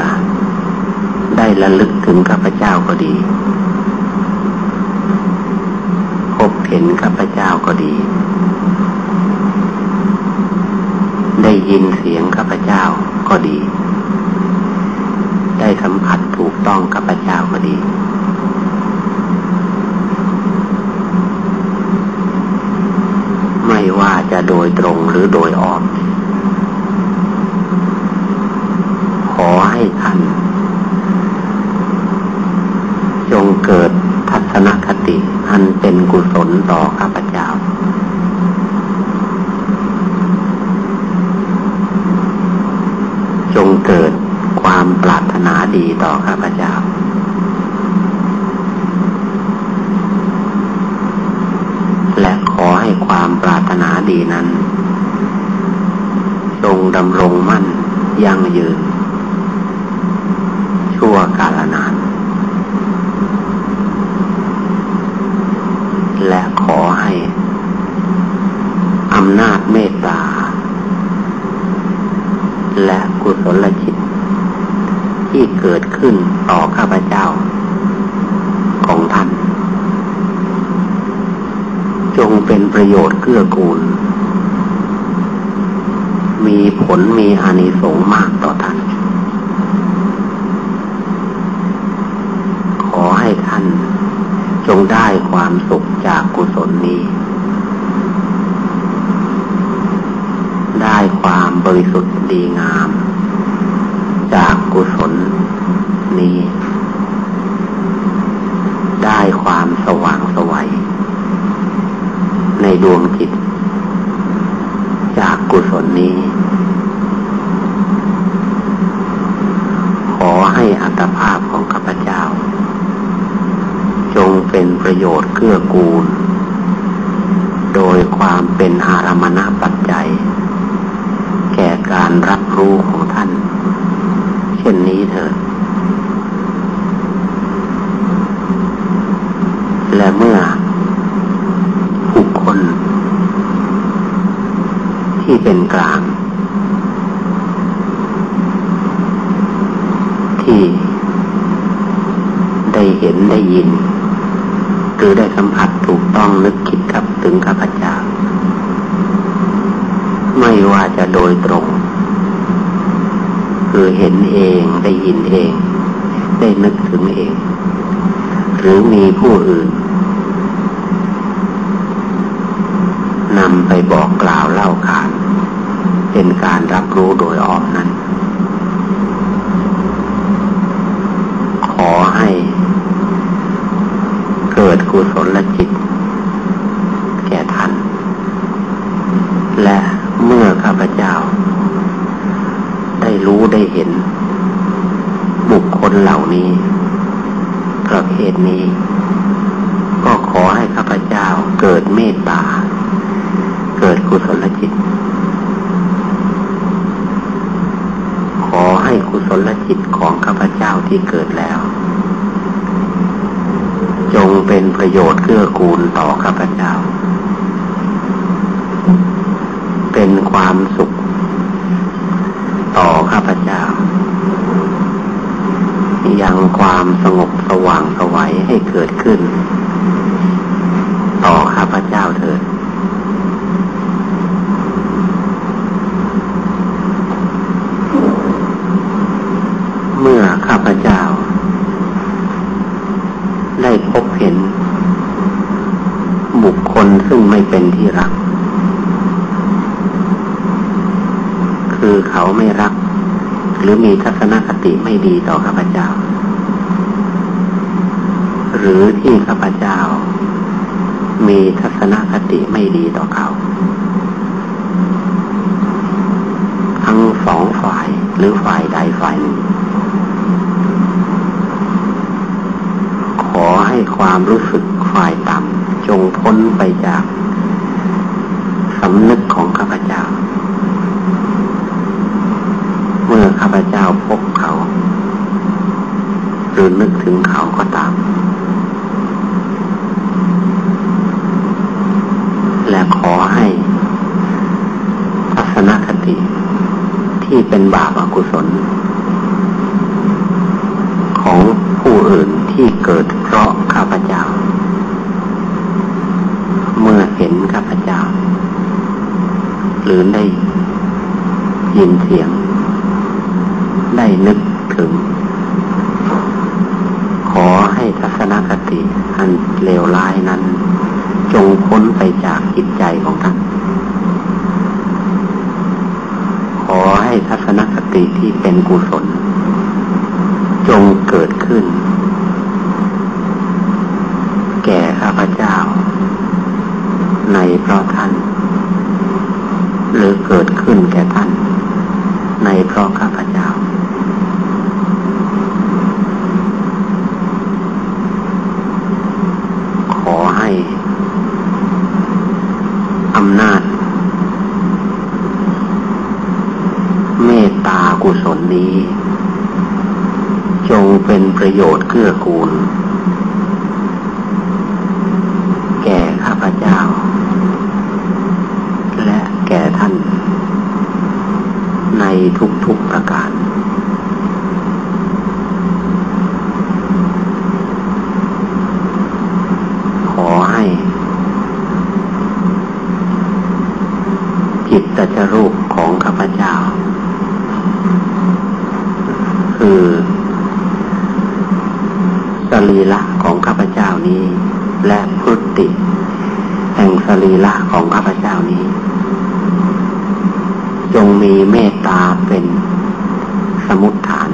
ได้ระลึกถึงข้าพเจ้าก็ดี พบเห็นข้าพเจ้าก็ดี ได้ยินเสียงข้าพเจ้าก็ดี ได้สัมผัสถูกต้องข้าพเจ้าก็ดี ไม่ว่าจะโดยตรงหรือโดยอ้อม ขอให้ท่าน จงเกิดทัศนคติ อันเป็นกุศลต่อข้าพเจ้า จงเกิดความปรารถนาดีต่อข้าพเจ้า และขอให้ความปรารถนาดีนั้น ทรงดำรงมั่นยั่งยืน ชั่วกาลนาน และขอให้อำ นาจเมตตาและกุศลจิต ที่เกิดขึ้นต่อข้าพเจ้า ของท่าน จงเป็นประโยชน์เกื้อกูล มีผลมีอานิสงส์มากต่อท่าน ขอให้ท่านจงได้ความสุขจากกุศลนี้ ได้ความบริสุทธิ์ดีงาม จากกุศลนี้ ได้ความสว่างสวัย ในดวงจิต จากกุศลนี้ ขอให้อัตภาพของข้าพเจ้า จงเป็นประโยชน์เกื้อกูลโดยความเป็นอารมณปัจจัย การรับรู้ของท่าน เช่นนี้เถิดและเมื่อคนที่เป็นกลาง ที่ได้เห็นได้ยิน ยินเอง ได้นึกถึงเอง หรือมีผู้อื่นนำไปบอกกล่าวเล่าขาน เป็นการรับรู้โดยออมนั้น ขอให้เกิดกุศลจิต แก่ท่าน และเมื่อข้าพเจ้า ได้รู้ได้เห็น บุคคลเหล่านี้ ประเภทนี้ ก็ขอให้ข้าพเจ้าเกิดเมตตาเกิดกุศลจิต ขอให้กุศลจิตของข้าพเจ้าที่เกิดแล้ว จงเป็นประโยชน์เกื้อกูลต่อข้าพเจ้า เป็นความสุข ต่อข้าพเจ้า ยังความสงบสว่างสวัยให้เกิดขึ้น ต่อข้าพเจ้าเถิด คนซึ่งไม่เป็นที่รัก คือเขา ไม่รัก หรือมีทัศนคติไม่ดีต่อข้าพเจ้า หรือที่ข้าพเจ้า มีทัศนคติไม่ดีต่อเขา ทั้งสองฝ่ายหรือฝ่ายใดฝ่ายหนึ่งขอให้ความรู้สึกฝ่ายต่ำจงพ้นไปจากสำนึกของข้าพเจ้า เมื่อ ข้าพเจ้าพบเขา หรือนึกถึงเขาก็ตาม และขอให้ทัศนคติที่เป็นบาปอกุศล ของผู้อื่นที่เกิดเพราะข้าพเจ้า เมื่อเห็นข้าพเจ้า หรือได้ยินเสียง ได้นึกถึง ขอให้ทัศนคติอันเลวร้ายนั้น จงพ้นไปจากจิตใจของท่าน ขอให้ทัศนคติที่เป็นกุศล จงเกิดขึ้น แก่ข้าพเจ้า ในเพราะท่าน หรือเกิดขึ้นแก่ท่าน ในเพราะข้าพเจ้า ขอให้ อำนาจ เมตตากุศล นี้ จงเป็นประโยชน์เกื้อกูล แก่ข้าพเจ้า และแก่ท่าน ในทุกๆประการ รีระของข้าพเจ้านี้ จงมีเมตตาเป็นสมุดฐาน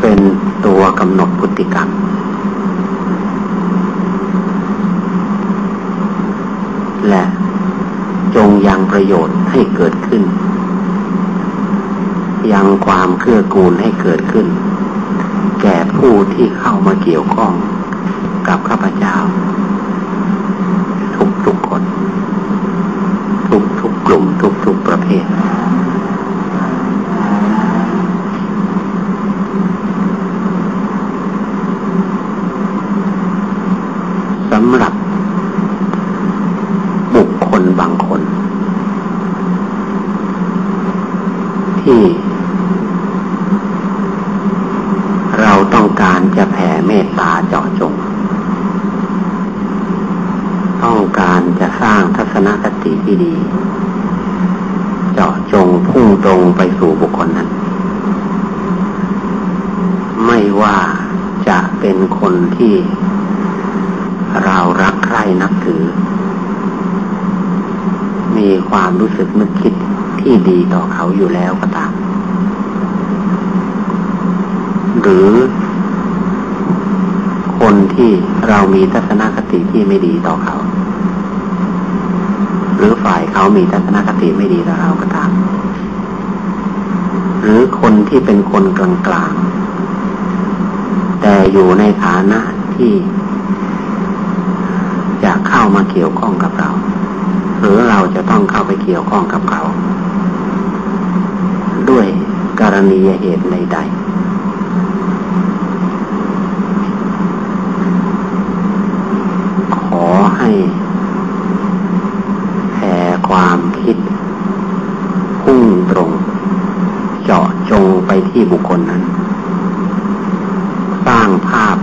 เป็นตัวกำหนดพฤติกรรม และจงยังประโยชน์ให้เกิดขึ้น ยังความเกื้อกูลให้เกิดขึ้น แก่ผู้ที่เข้ามาเกี่ยวข้องกับข้าพเจ้า ทุกทุกๆคน ทุกทุกๆกลุ่ม ทุกทุกๆประเภท สำหรับ บุคคลบางคน ที่ เราต้องการจะแผ่เมตตาเจาะจง ต้องการจะสร้างทัศนคติที่ดี เจาะจงพุ่งตรงไปสู่บุคคลนั้น ไม่ว่าจะเป็นคนที่เรารักใคร่นับถือ มีความรู้สึกนึกคิดที่ดีต่อเขาอยู่แล้วก็ตาม หรือคนที่เรามีทัศนคติที่ไม่ดีต่อเขา หรือฝ่ายเขามีทัศนคติไม่ดีต่อเราก็ตาม หรือคนที่เป็นคนกลางๆ แต่อยู่ในฐานะที่จะเข้ามาเกี่ยวข้องกับเรา รือเราจะต้องเข้าไปเกี่ยวข้องกับเขา ด้วยกรณีเหตุใดๆขอให้แผ่ความคิด พุ่งตรง เจาะจงไปที่บุคคลนั้น สร้างภาพ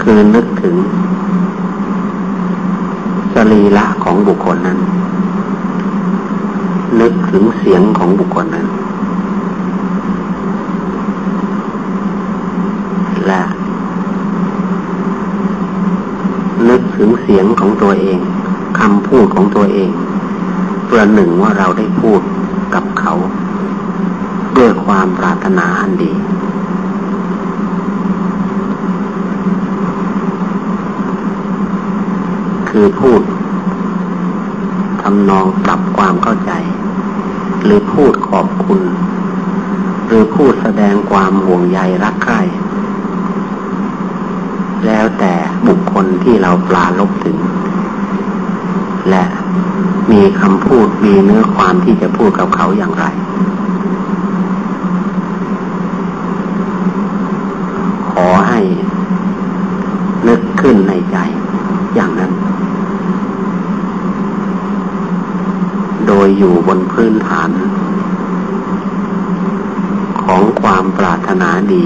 คือนึกถึง รีระของบุคคลนั้น นึกถึงเสียงของบุคคลนั้น และ นึกถึงเสียงของตัวเองคำพูดของตัวเอง ประหนึ่งว่าเราได้พูดกับเขา ด้วยความปรารถนาอันดีคือพูด ทำนองปรับความเข้าใจ หรือพูดขอบคุณ หรือพูดแสดงความห่วงใยรักใคร่แล้วแต่บุคคลที่เราปลาลบถึง และมีคำพูดมีเนื้อความที่จะพูดกับเขาอย่างไร ขอให้นึกขึ้นในใจอย่างนั้น โดย อยู่บนพื้นฐาน ของความปรารถนาดี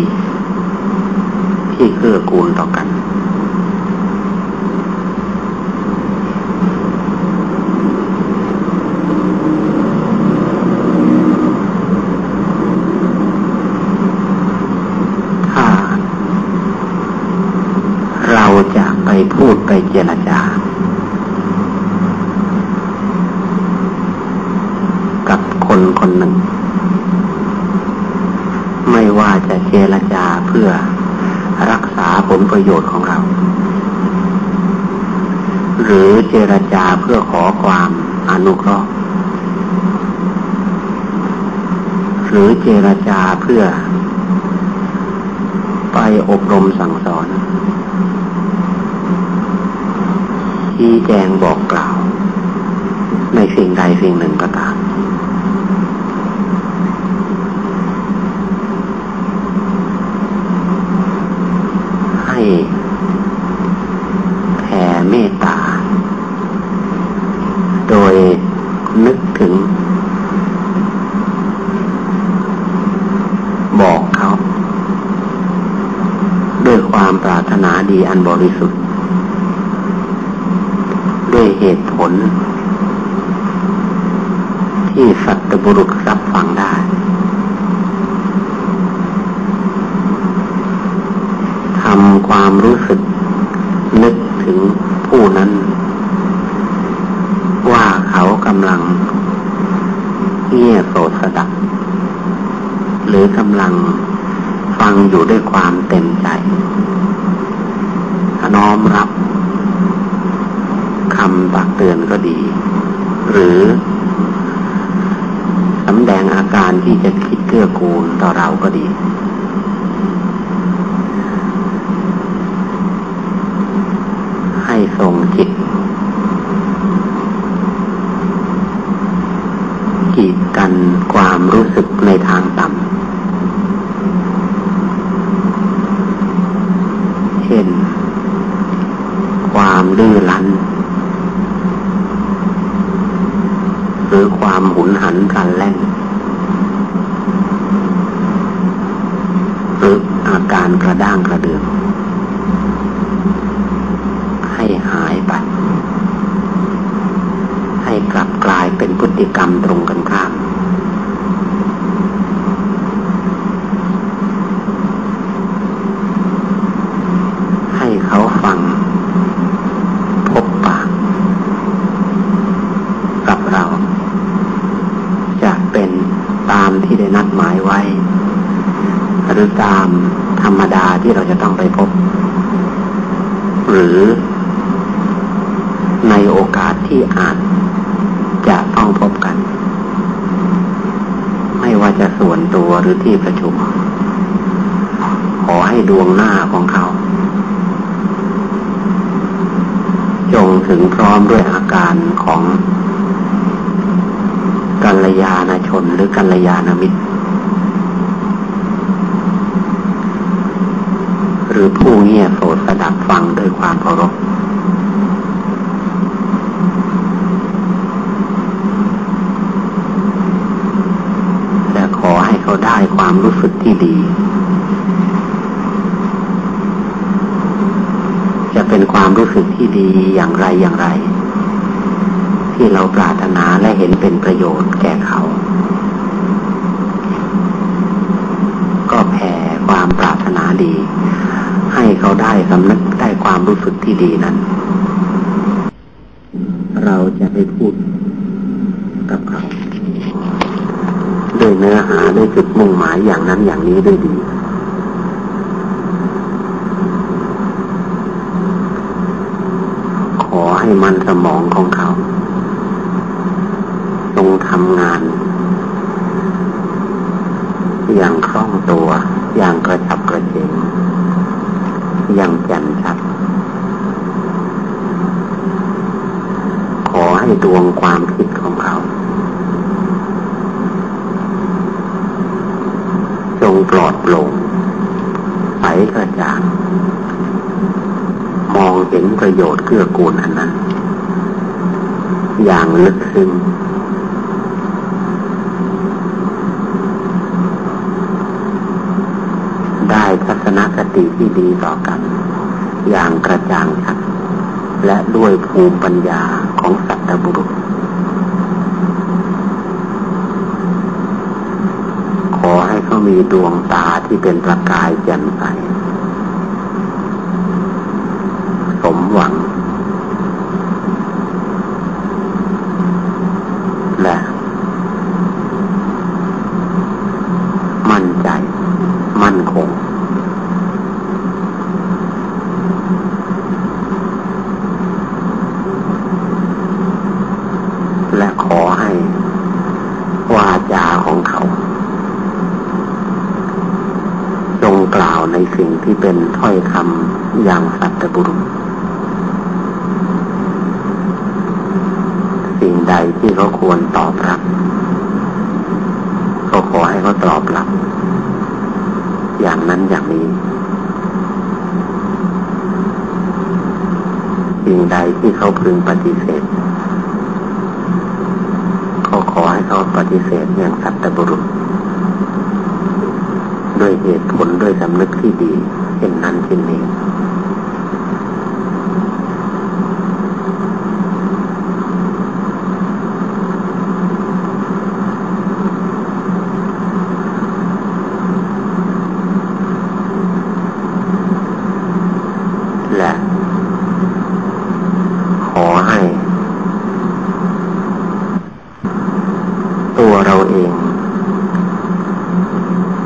ที่เกื้อกูลต่อกัน ถ้าเราจะไปพูดไปเจรจา กับค นคนหนึ่งไม่ว่าจะเจรจาเพื่อรักษาผลประโยชน์ของเรา หรือเจรจาเพื่อขอความอนุเคราะห์หรือเจรจาเพื่อ ไปอบรมสั่งสอนชี้แจงบอกกล่าว ในสิ่งใดสิ่งหนึ่งก็ตาม ให้แผ่เมตตา โดยนึกถึง บอกเขา ด้วยความปรารถนาดีอันบริสุทธิ์ ด้วยเหตุผล ที่สัตบุรุษรับฟังได้ทำความรู้สึกนึกถึงผู้นั้น ว่าเขากำลังเงี่ยโสดสดับ หรือกำลังฟังอยู่ด้วยความเต็มใจน้อมรับคำตักเตือนก็ดี หรือสำแดงอาการที่จะคิดเกื้อกูลต่อเราก็ดี ให้ทรงจิตกีดกันความรู้สึกในทางต่ำ เช่น ความดื้อรั้น หรือความหุนหันกันแล่นหรืออาการกระด้างกระเดืองให้หายไปให้กลับกลายเป็นพฤติกรรมตรงกันข้ามให้เขาฟังพบปากกับเราที่ได้นัดหมายไว้ ห รือตามธรรมดาที่เราจะต้องไปพบ หรือในโอกาสที่อาจจะต้องพบกัน ไม่ว่าจะส่วนตัวหรือที่ประชุม ขอให้ดวงหน้าของเขา จงถึงพร้อมด้วยอาการของกัลยาณชนหรือกัลยาณมิตร หรือผู้เงียบโสดสดับฟังด้วยความเคารพและขอให้เขาได้ความรู้สึกที่ดี จะเป็นความรู้สึกที่ดีอย่างไรอย่างไร ที่เราปรารถนาและเห็นเป็นประโยชน์แก่เขา ความปราได้สำนึกได้ความรู้สึกที่ดีนั้น เราจะให้พูดกับเขาด้วยเนื้อหาด้วยจุดมุ่งหมายอย่างนั้นอย่างนี้ด้วยดี ขอให้มันสมองของเขาจงทำงาน อย่างคล่องตัวอย่างกระฉับกระเฉงอย่างแจ่มชัด ขอให้ ดวงความคิดของเขาจงปลอดโปร่งใสกระจ่างมองเห็นประโยชน์เกื้อกูลอันนั้น อย่างลึกซึ้งได้ทัศนคติที่ดีต่อกัน อย่างกระจ่างชัดและด้วยภูมิปัญญา ของสัตบุรุษ ขอให้เขามีดวงตาที่เป็นประกายแจ่มใสมหวัง และ มั่นใจ มั่นคง และขอให้วาจาของเขา จงกล่าวในสิ่งที่เป็นถ้อยคำอย่างสัตบุรุษ สิ่งใดที่เขาควรตอบรับ ก็ขอให้เขาตอบรับ อย่างนั้นอย่างนี้ สิ่งใดที่ เขาพึงปฏิเสธ ก็ขอให้เขาปฏิเสธอย่างสัตบุรุษ ด้วยเหตุผลด้วยสำนึกที่ดีเช่นนั้นเช่นนี้ และ ขอให้ ตัวเราเอง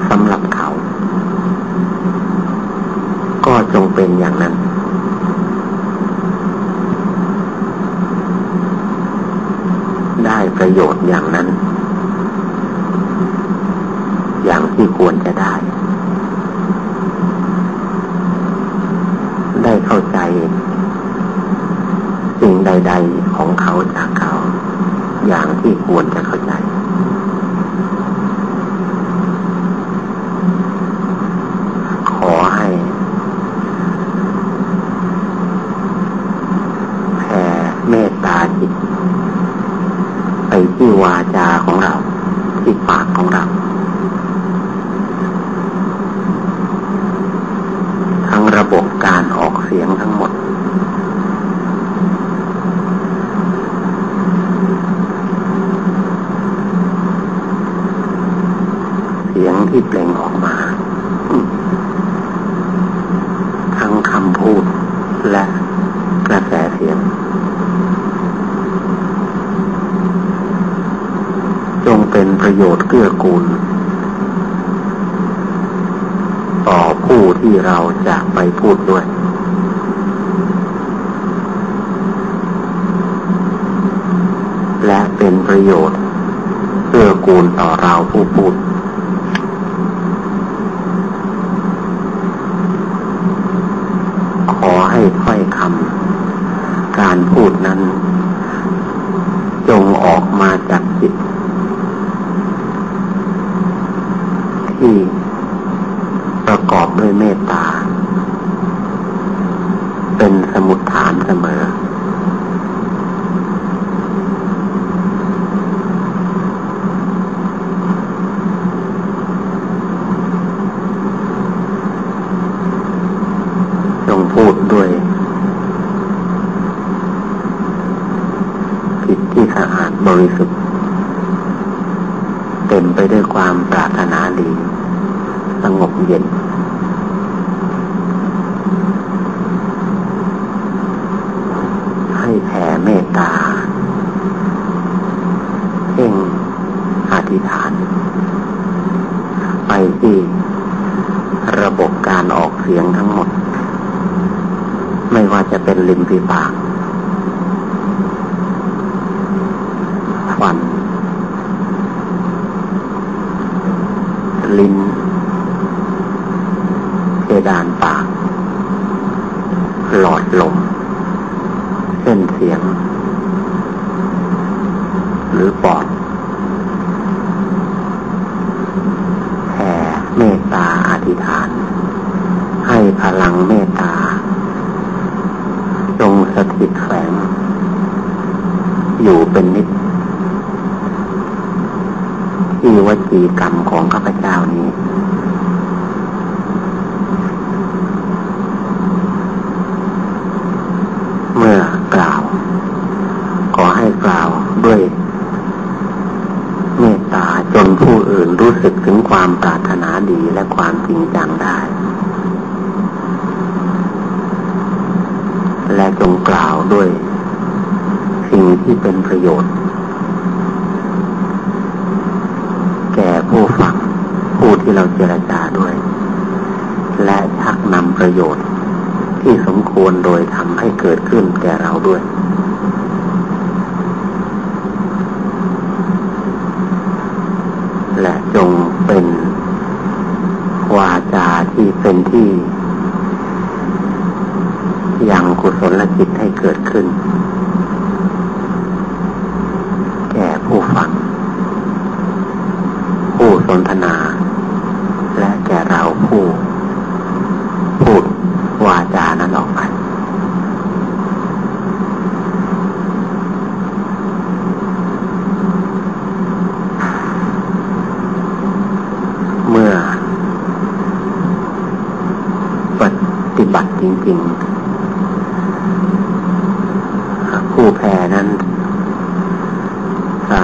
สำหรับเขา ก็จงเป็นอย่างนั้น ได้ประโยชน์อย่างนั้น อย่างที่ควรจะได้ ได้เข้าใจ สิ่งใด ๆ ของเขาจากเขา อย่างที่ควรจะเข้าใจ ขอให้แผ่เมตตาจิต ไปที่วาจาของเรา ที่ปากของเรา ทั้งระบบการออกเสียงทั้งหมด เสียงที่เปล่งออกมา ทั้งคำพูดและกระแสเสียง จงเป็นประโยชน์เกื้อกูล ต่อผู้ ที่เราจะไปพูดด้วย และเป็นประโยชน์เกื้อกูลต่อเราผู้พูด ขอให้ถ้อยคำการพูดนั้น จงออกมาจากจิต ที่ประกอบด้วยเมตตา เป็นสมุ ด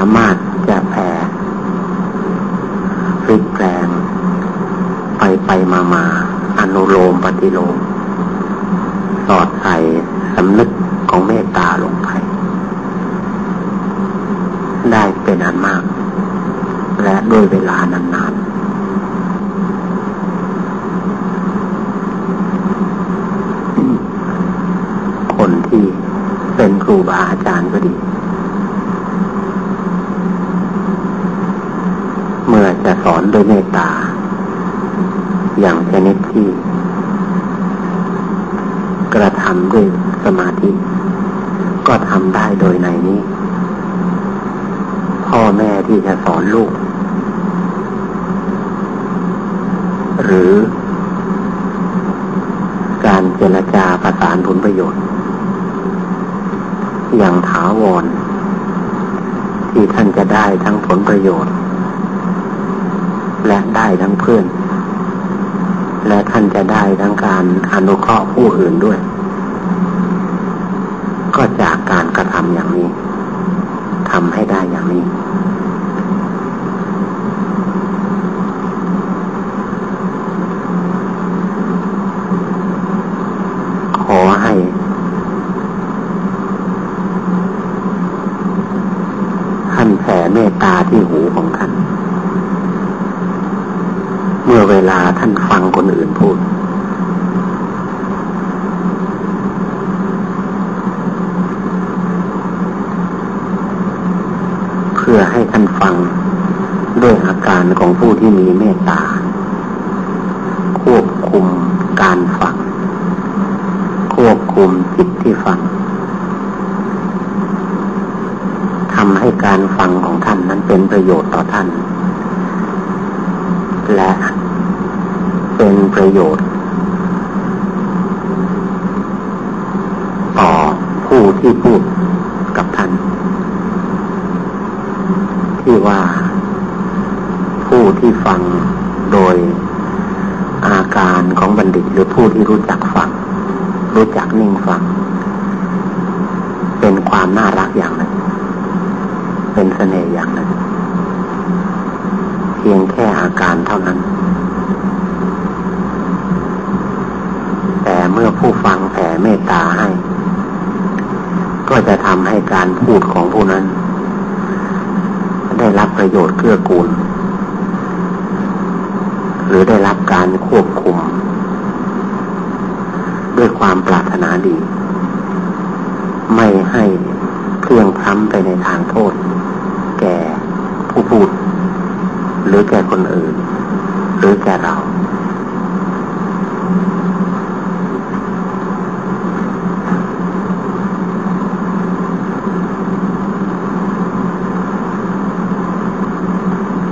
ามารถจะแผ่พลิกแปลง ไปไปมามาอนุโลมปฏิโลม สอดใส่สำนึกของเมตตาลงไป ได้เป็นอันมาก และด้วยเวลานานๆคนที่เป็นครูบาอาจารย์ก็ดี จะสอนด้วยเมตตา อย่างชนิดที่กระทำด้วยสมาธิ ก็ทำได้โดยในนี้ พ่อแม่ที่จะสอนลูก หรือการเจรจาประสานผลประโยชน์ อย่างถาวรที่ท่านจะได้ทั้งผลประโยชน์ และได้ทั้งเพื่อน และท่านจะได้ทั้งการอนุเคราะห์ผู้อื่นด้วย ก็จากการกระทำอย่างนี้ทำให้ได้อย่างนี้ ขอให้ ท่านแผ่เมตตาที่หูของท่านเมื่อเวลาท่านฟังคนอื่นพูด เพื่อให้ท่านฟังด้วยอาการของผู้ที่มีเมตตา ควบคุมการฟัง ควบคุมจิตที่ฟังทำให้การฟังของท่านนั้นเป็นประโยชน์ต่อท่านและ ประโยชน์ ต่อผู้ที่พูดกับท่าน ที่ว่าผู้ที่ฟังโดยอาการของบัณฑิตหรือผู้ที่รู้จักฟัง รู้จักนิ่งฟัง เป็นความน่ารักอย่างหนึ่ง เป็นเสน่ห์อย่างหนึ่ง เพียงแค่อาการเท่านั้น แต่ เมื่อผู้ฟังแผ่เมตตาให้ ก็จะทำให้การพูดของผู้นั้น ได้รับประโยชน์เกื้อกูล หรือได้รับการควบคุม ด้วยความปรารถนาดี ไม่ให้เครื่องพล้ำไปในทางโทษ แก่ผู้พูด หรือแก่คนอื่น หรือแก่เรา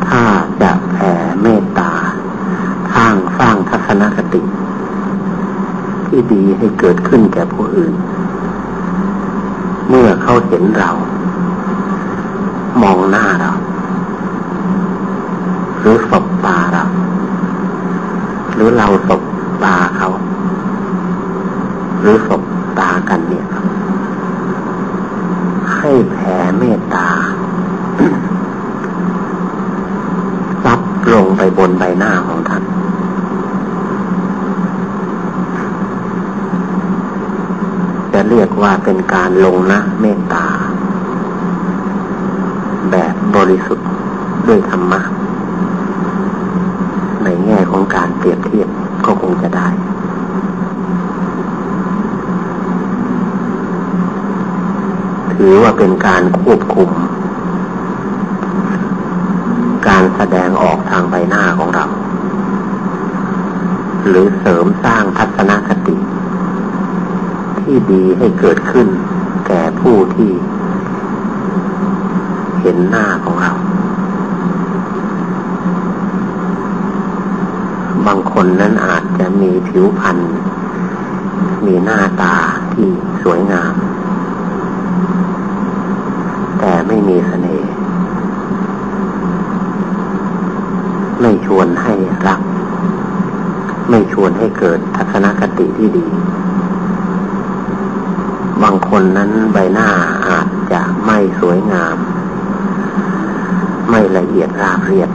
ถ้าจะแผ่เมตตาสร้าง สร้างทัศนคติ ที่ดีให้เกิดขึ้นแก่ผู้อื่น เมื่อเขาเห็นเรา มองหน้าเรา หรือสบตาเรา หรือเราสบตาเขา หรือสบตากันเนี่ย ให้แผ่เมตตาซับลงไปบนใบหน้าของท่าน จะเรียกว่าเป็นการลงนะเมตตา แบบบริสุทธิ์ด้วยธรรมะ ในแง่ของการเปรียบเทียบก็คงจะได้ ถือว่าเป็นการควบคุม การแสดงออกทางใบหน้าของเรา หรือเสริมสร้างทัศนคติ ที่ดีให้เกิดขึ้น แก่ผู้ที่ เห็นหน้าของเรา บางคนนั้นอาจจะมีผิวพรรณมีหน้าตาที่สวยงาม แต่ไม่มีเสน่ห์ไม่ชวนให้รัก ไม่ชวนให้เกิดทัศนคติที่ดีางคนนั้นใบหน้าอาจจะไม่สวยงาม ไม่ละเอียดราบเรียบ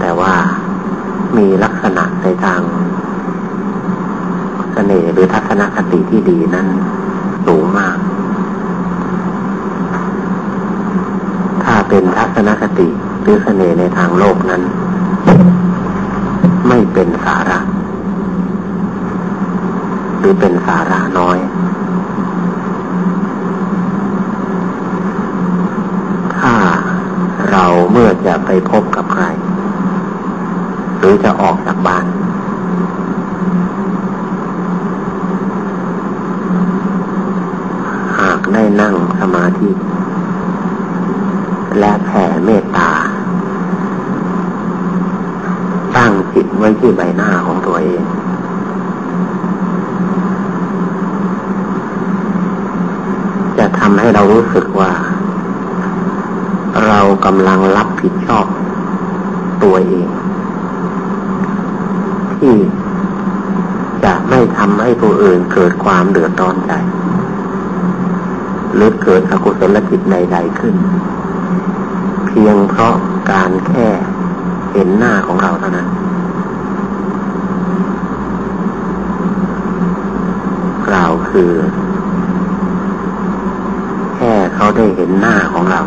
แต่ว่ามีลักษณะในทางเสน่ห์หรือทัศนคติที่ดีนั้นสูงมาก ถ้าเป็นทัศนคติหรือเสน่ห์ในทางโลกนั้น ไม่เป็นสาระ รือเป็นสาระน้อย ถ้าเราเมื่อจะไปพบกับใคร หรือจะออกจากบ้าน หากได้นั่งสมาธิ และแผ่เมตตา ตั้งจิตไว้ที่ใบหน้าของตัวเอง จะทำให้เรารู้สึกว่า เรากำลังรับผิดชอบตัวเอง ที่จะไม่ทำให้ผู้อื่นเกิดความเดือดร้อนใจ หรือเกิดอกุศลจิตใดๆขึ้น เพียงเพราะการแค่เห็นหน้าของเราเท่านั้นกล่าวคือ ได้เห็นหน้าของเรา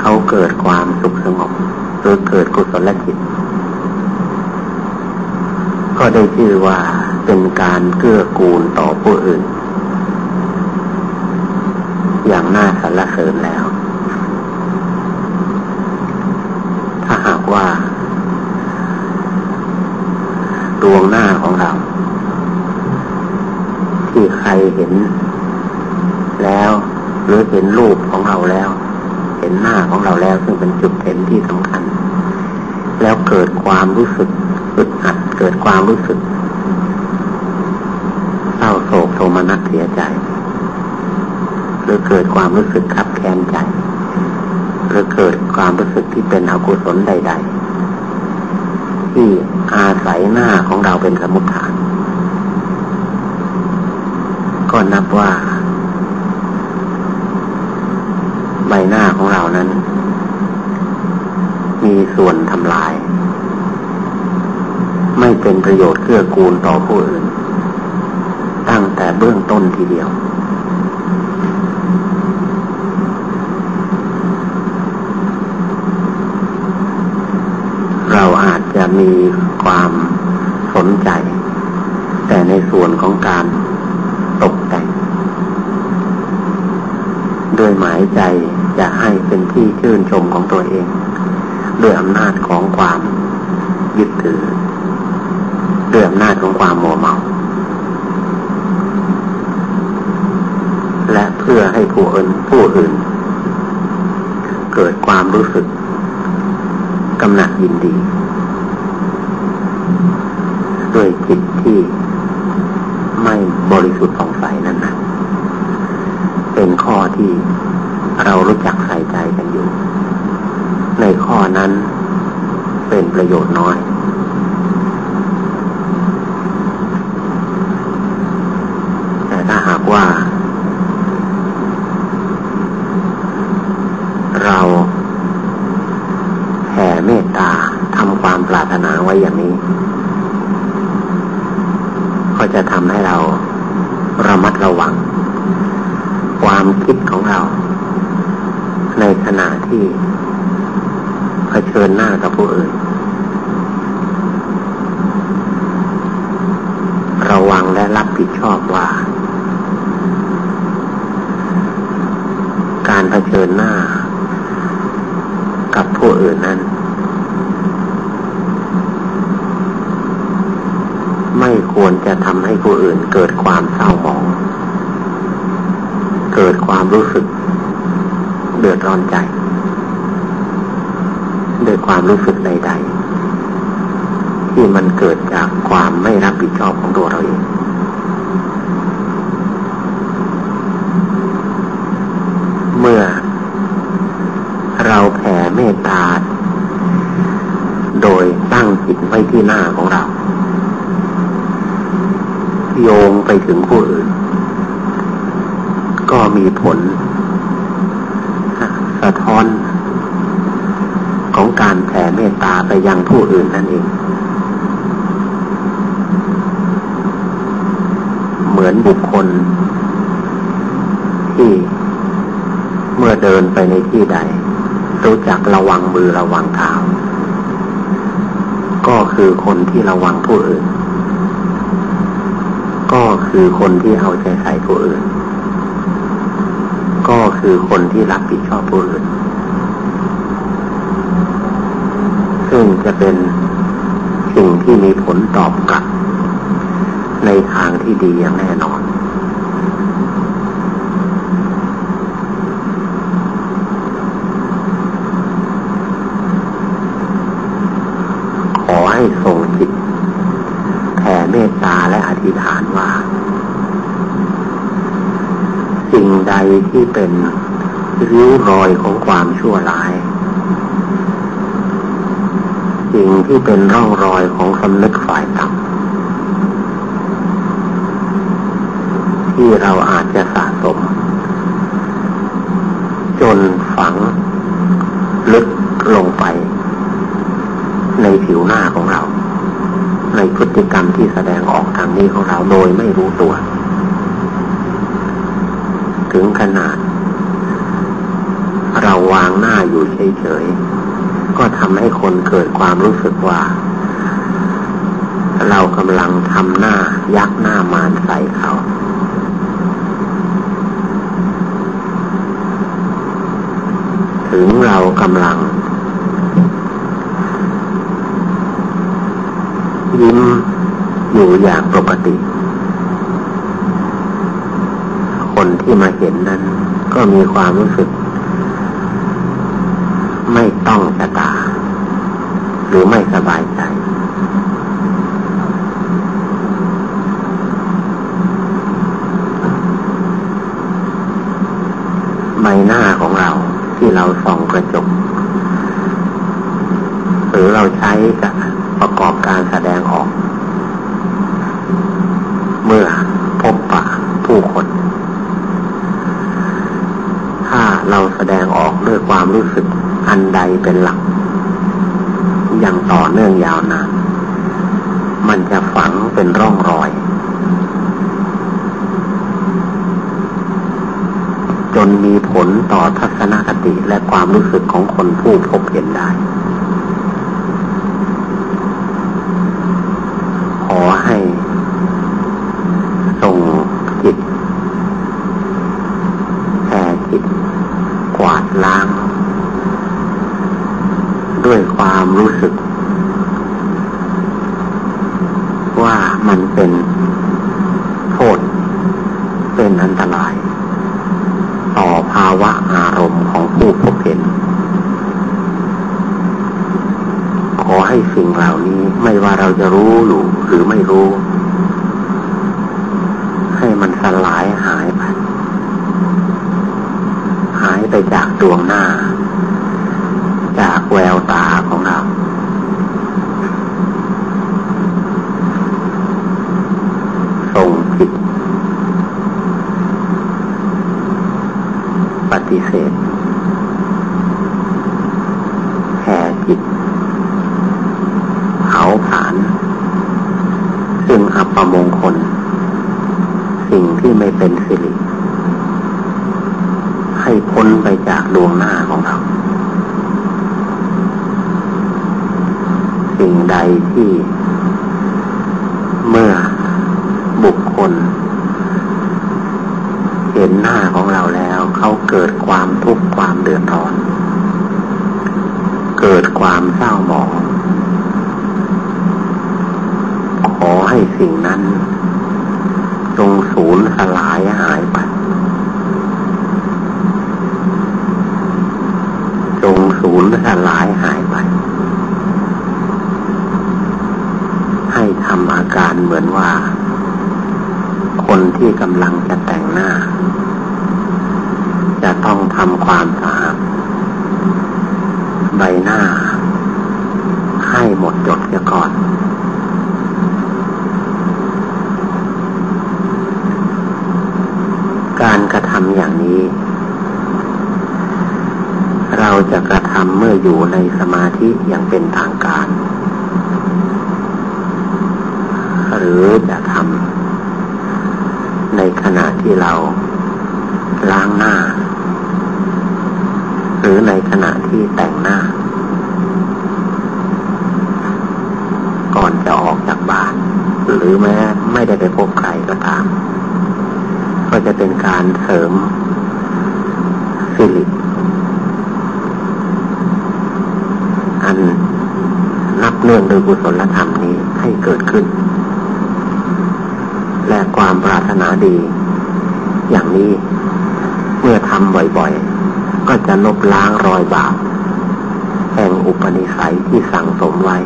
เขาเกิดความสุขสงบหรือเกิดกุศลจิต ก็ได้ชื่อว่าเป็นการเกื้อกูลต่อผู้อื่น อย่างน่าสรรเสริญแล้ว ถ้าหากว่าดวงหน้าของเรา ที่ใครเห็น แล้ว หรือเห็นรูปของเราแล้ว เห็นหน้าของเราแล้ว ซึ่งเป็นจุดเด่นที่สำคัญ แล้วเกิดความรู้สึกอึดอัดเกิดความรู้สึกเศร้าโศกโทมนัสเสียใจ หรือเกิดความรู้สึกขับแค้นใจ หรือเกิดความรู้สึกที่เป็นอกุศลใด ๆ ที่อาศัยหน้าของเราเป็นสมุทฐานก็นับว่า ใบหน้าของเรานั้น มีส่วนทำลาย ไม่เป็นประโยชน์เกื้อกูลต่อผู้อื่น ตั้งแต่เบื้องต้นทีเดียว เราอาจจะมีความสนใจ แต่ในส่วนของการตกแต่งด้วยหมายใจ จะให้เป็นที่ชื่นชมของตัวเอง ด้วยอำนาจของความยึดถือ ด้วยอำนาจของความโมเมา และเพื่อให้ผู้อื่นผู้อื่น เกิดความรู้สึกกำหนัดยินดีด้วยจิตที่ไม่บริสุทธิ์ของใสนั้นนะเป็นข้อที่ เรารู้จักใส่ใจกันอยู่ ในข้อนั้นเป็นประโยชน์น้อย แต่ถ้าหากว่า เราแผ่เมตตาทำความปรารถนาไว้อย่างนี้ ก็จะทำให้เราระมัดระวัง ความคิดของเรา ในขณะที่เผชิญหน้ากับผู้อื่น ระวังและรับผิดชอบว่า การเผชิญหน้า กับผู้อื่นนั้น ไม่ควรจะทำให้ผู้อื่น เกิดความเศร้าหมอง เกิดความรู้สึก เดือดร้อนใจด้วยความรู้สึกใด ๆ ที่มันเกิดจากความไม่รับผิดชอบของตัวเราเองเมื่อเราแผ่เมตตา โดยตั้งจิตไว้ที่หน้าของเรา โยง ไปถึงผู้อื่น ก็มีผล สะท้อน ของการแผ่เมตตาไปยังผู้อื่นนั่นเอง เหมือนบุคคล ที่เมื่อเดินไปในที่ใด รู้จักระวังมือระวังเท้าก็คือคนที่ระวังผู้อื่น คือคนที่เอาใจใส่ผู้อื่น ก็คือคนที่รับผิดชอบผู้อื่น ซึ่งจะเป็นสิ่งที่มีผลตอบกลับ ในทางที่ดีอย่างแน่นอน ขอให้ส่งจิตแผ่เมตตาและอธิษฐานว่า สิ่งใดที่เป็นริ้วรอยของความชั่วร้าย สิ่งที่เป็นร่องรอยของสำนึกฝ่ายต่ำที่เราอาจจะสะสม จนฝัง ลึกลงไป ในผิวหน้าของเรา ในพฤติกรรมที่แสดงออกทางนี้ของเราโดยไม่รู้ตัว ถึงขนาด เราวางหน้าอยู่เฉยๆ ก็ทำให้คนเกิดความรู้สึกว่า เรากำลังทำหน้ายักหน้ามารใส่เขา ถึงเรากำลัง ยิ้มอยู่อย่างปกติ คนที่มาเห็นนั้น ก็มีความรู้สึก ไม่ต้องชะตา หรือไม่สบายใจ ใบหน้าของเราที่เราส่องกระจก หรือเราใช้กับประกอบการแสดงออก เมื่อพบปะผู้คน ถ้าเรา แสดงออกด้วยความรู้สึกอันใดเป็นหลัก อย่างต่อเนื่องยาวนาน มันจะฝังเป็นร่องรอย จนมีผลต่อทัศนคติและความรู้สึกของคนผู้พบเห็นได้ ดล้าง ด้วยความรู้สึก ว่ามันเป็นโทษ เป็นอันตราย ต่อภาวะอารมณ์ของผู้พบเห็น ขอให้ สิ่งเหล่านี้ ไม่ว่าเราจะรู้หรือหรือไม่รู้ ให้มันสลายหายไปหายไปจากดวงหน้า จากแววตาของเราส่งจิตปฏิเสธแผ่จิตเผาผลาญซึ่งอัปมงคล สิ่งที่ ไม่เป็นสิริให้พ้นไปจากดวงหน้าของเรา สิ่งใดที่เมื่อบุคคล เห็นหน้าของเราแล้ว เขาเกิดความทุกข์ความเดือดร้อน เกิดความเศร้าหมอง ขอให้สิ่งนั้น สูญสลายหายไป จงสูญสลายหายไป ให้ทำอาการเหมือนว่า คนที่กำลังจะแต่งหน้า จะต้องทำความสะอาดใบหน้า ให้หมดจดเสียก่อน การกระทำอย่างนี้ เราจะกระทำเมื่ออยู่ในสมาธิอย่างเป็นทางการ หรือจะทำในขณะที่เราล้างหน้า หรือในขณะที่แต่งหน้า ก่อนจะออกจากบ้าน หรือแม้ไม่ได้ไปพบใครก็ตาม ก็จะเป็นการเสริมสิริอันนับเนื่องโดยกุศลธรรมนี้ให้เกิดขึ้น และความปรารถนาดี อย่างนี้เมื่อทำบ่อยๆ ก็จะลบล้างรอยบาปแห่งอุปนิสัยที่สั่งสมไว้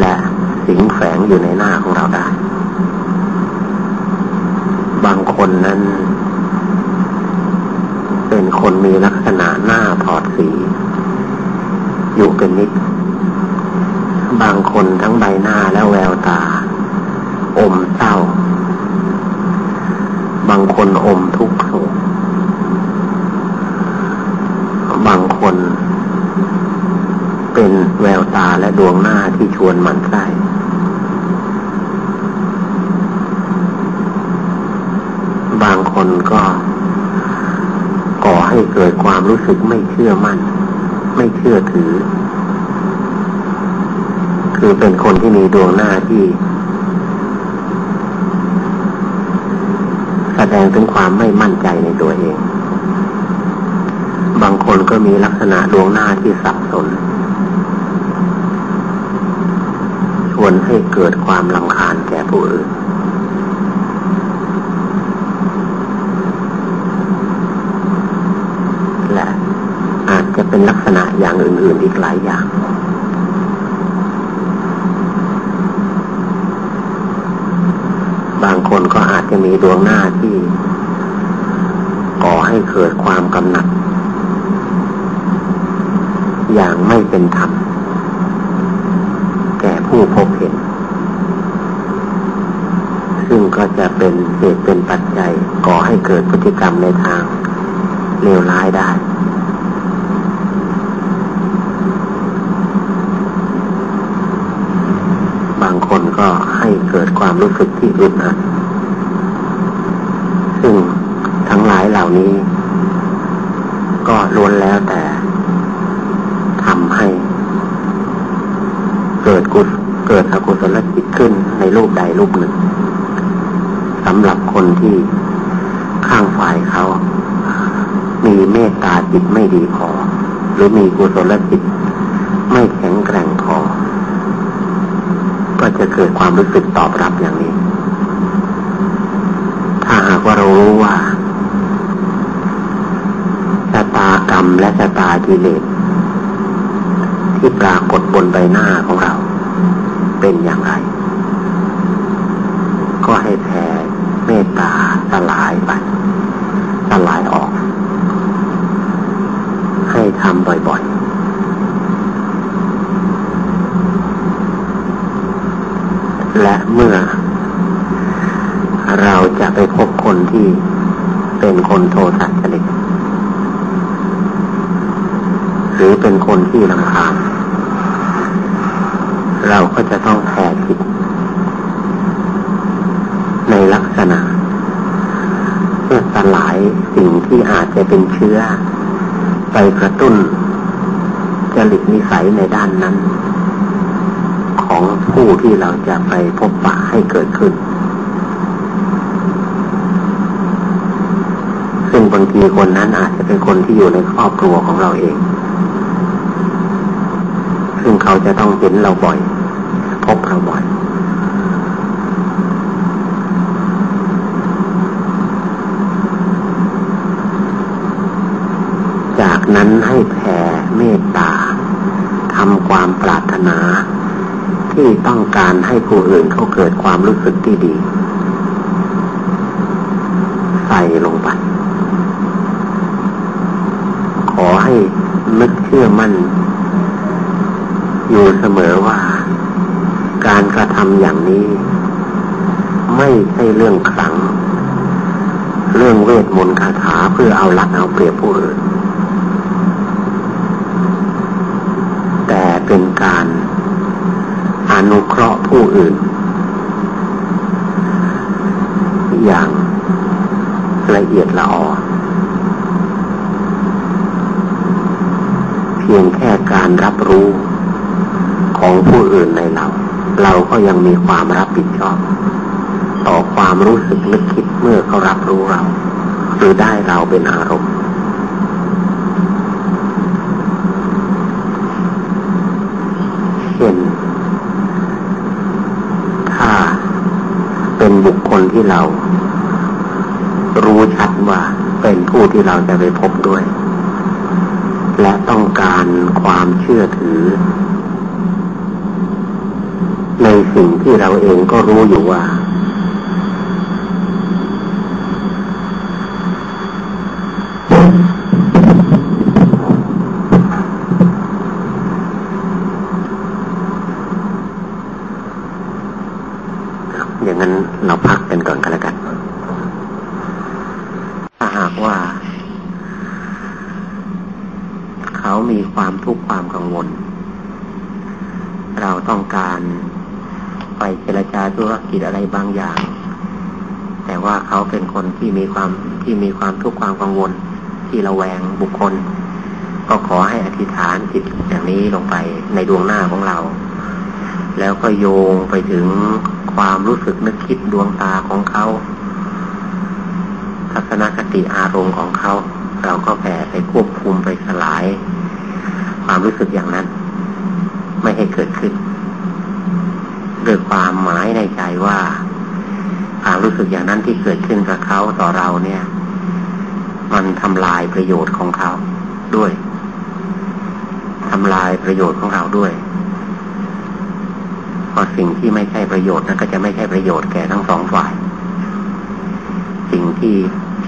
และสิงแฝงอยู่ในหน้าของเราได้ คนนั้น เป็นคนมีลักษณะหน้าถอดสี อยู่เป็นนิด บางคนทั้งใบหน้าและแววตา อมเศร้า บางคนอมทุกข์โศกบางคน เป็นแววตาและดวงหน้าที่ชวนหมันไส้ บางค นก็ก่อให้เกิดความรู้สึกไม่เชื่อมั่น ไม่เชื่อถือ คือเป็นคนที่มีดวงหน้าที่ แสดงถึงความไม่มั่นใจในตัวเอง บางคนก็มีลักษณะดวงหน้าที่สับสนชวนให้เกิดความลำคาญแก่ผู้อื่น และอาจจะเป็นลักษณะอย่างอื่น ๆ อีกหลายอย่าง บางคนก็อาจจะมีดวงหน้าที่ก่อให้เกิดความกำหนัด อย่างไม่เป็นธรรม แก่ผู้พบเห็น ซึ่งก็จะเป็นเหตุเป็นปัจจัยก่อให้เกิดพฤติกรรมในทาง เลวร้ายได้ บางคนก็ให้เกิดความรู้สึกที่อึดอัดซึ่งทั้งหลายเหล่านี้ ก็ล้วนแล้วแต่ทำให้ เกิดกุศเกิดอกุศลจิตขึ้นในรูปใดรูปหนึ่งสำหรับคนที่ข้างฝ่ายเขา ตตาจิตไม่ดีพอหรือมีกุศลจิตไม่แข็งแกร่งพอก็จะเกิดความรู้สึกตอบรับอย่างนี้ ถ้าหากว่าเรารู้ว่าชะตากรรมและชะตากิเลสที่ปรากฏบนใบหน้าของเรา เป็นอย่างไร ก็ให้แผ่เมตตาสลายไป สลายออก ให้ ทำบ่อยๆ และเมื่อ เราจะไปพบคนที่เป็นคนโทสัจริตหรือเป็นคนที่ลำคาญเราก็จะต้องแผ่จิตในลักษณะเพื่อสลายสิ่งที่อาจจะเป็นเชื้อ ไปกระตุ้นจริตนิสัยในด้านนั้น ของผู้ที่เราจะไปพบปะให้เกิดขึ้น ซึ่งบางทีคนนั้นอาจจะเป็นคนที่อยู่ในครอบครัวของเราเอง ซึ่งเขาจะต้องเห็นเราบ่อย พบเราบ่อยจาก นั้นให้แผ่เมตตาทำความปรารถนา ที่ต้องการให้ผู้อื่นเขาเกิดความรู้สึกที่ดี ใส่ลงไปขอให้นึกเชื่อมั่น อยู่เสมอว่า การกระทำอย่างนี้ ไม่ใช่เรื่องขลัง เรื่องเวทมนต์คาถาเพื่อเอาลักเอาเปรียบผู้อื่นการอ นุเคราะห์ผู้อื่น อย่างละเอียดละออเพียงแค่การรับรู้ของผู้อื่นในเรา เราก็ยังมีความรับผิดชอบ ต่อความรู้สึกนึกคิดเมื่อเขารับรู้เรา หรือได้เราเป็นอารมณ์ช่นถ้าเป็นบุคคล ที่เรารู้ชัดว่าเป็นผู้ที่เราจะไปพบด้วย และต้องการความเชื่อถือ ในสิ่งที่เราเองก็รู้อยู่ว่ากิจอะไรบางอย่าง แต่ว่าเขาเป็นคน ที่มีความที่มีความทุกข์ความกังวล ที่ระแวงบุคคล ก็ขอให้อธิษฐานจิตอย่างนี้ลงไปในดวงหน้าของเรา แล้วก็โยงไปถึงความรู้สึกนึกคิดดวงตาของเขาทัศนคติอารมณ์ของเขา เราก็แผ่ไปควบคุมไปสลาย ความรู้สึกอย่างนั้น ไม่ให้เกิดขึ้นด้วยความหมายในใจว่าความ รู้สึกอย่างนั้นที่เกิดขึ้นกับเขาต่อเราเนี่ย มันทำลายประโยชน์ของเขาด้วยทำลายประโยชน์ของเราด้วยพอสิ่งที่ไม่ใช่ประโยชน์นั้นก็จะไม่ใช่ประโยชน์แก่ทั้งสองฝ่าย สิ่งที่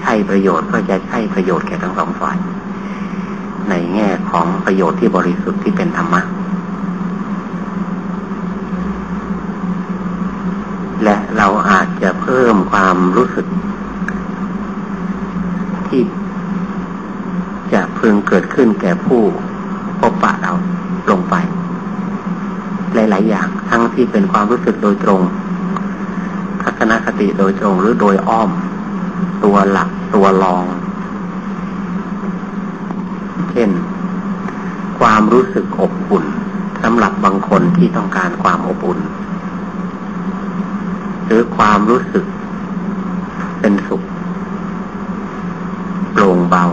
ใช่ประโยชน์ก็จะใช่ประโยชน์แก่ทั้งสองฝ่าย ในแง่ของประโยชน์ที่บริสุทธิ์ที่เป็นธรรมะเราอาจจะเพิ่มความ รู้สึก ที่จะพึงเกิดขึ้นแก่ผู้พบปะเราลงไป หลาย ๆ อย่าง ทั้งที่เป็นความรู้สึกโดยตรง ทัศนคติโดยตรงหรือโดยอ้อม ตัวหลักตัวรอง เช่น ความรู้สึกอบอุ่นสำหรับบางคนที่ต้องการความอบอุ่น หรือความรู้สึกเป็นสุขโปร่งเบา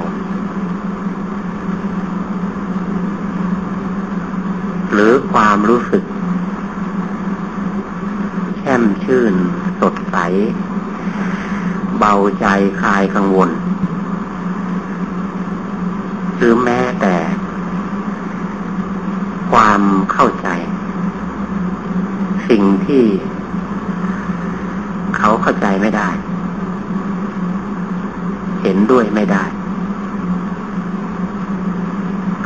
ความรู้สึกแช่มชื่น สดใส เบาใจคลายกังวล หรือแม้แต่ ความเข้าใจ สิ่งที่เขาเข้าใจไม่ได้ เห็นด้วยไม่ได้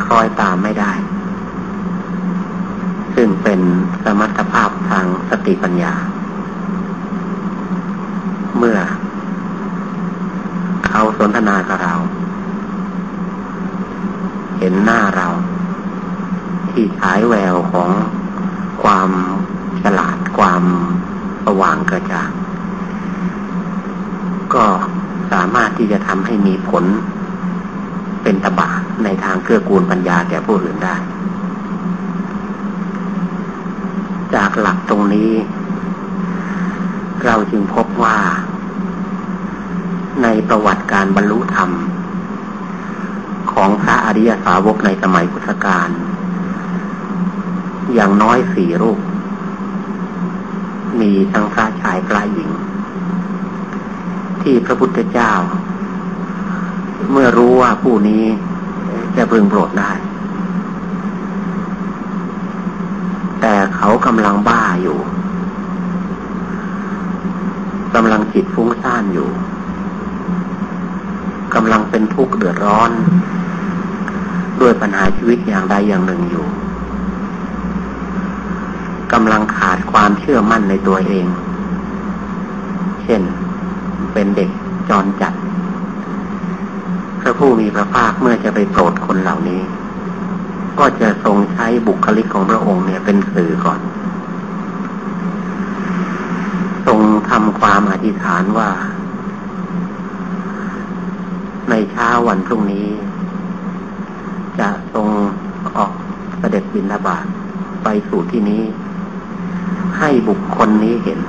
คอยตามไม่ได้ ซึ่งเป็นสมรรถภาพทางสติปัญญา เมื่อ สนทนากับเรา เห็นหน้าเรา ที่ฉายแววของความฉลาดความสว่างกระจ่างก็สามารถที่จะทำให้มีผลเป็นตบะในทางเกื้อกูลปัญญาแก่ผู้อื่นได้ จากหลักตรงนี้ เราจึงพบว่า ในประวัติการบรรลุธรรม ของพระอริยสาวกในสมัยพุทธกาลอย่างน้อยสี่รูป มีทั้งพระชายพระหญิง ที่พระพุทธเจ้า เมื่อรู้ว่าผู้นี้จะพึงโปรดได้ แต่เขากำลังบ้าอยู่กำลังจิตฟุ้งซ่านอยู่ กำลังเป็นทุกข์เดือดร้อน ด้วยปัญหาชีวิตอย่างใดอย่างหนึ่งอยู่กำลังขาดความเชื่อมั่นในตัวเอง เช่น เป็นเด็กจรจัด พระผู้มีพระภาคเมื่อจะไปโปรดคนเหล่านี้ ก็จะทรงใช้บุคลิกของพระองค์เนี่ยเป็นสื่อก่อน ทรงทำความอธิษฐานว่า ในเช้าวันพรุ่งนี้ จะทรงออกเสด็จบินทบาทไปสู่ที่นี้ ให้บุคคลนี้เห็น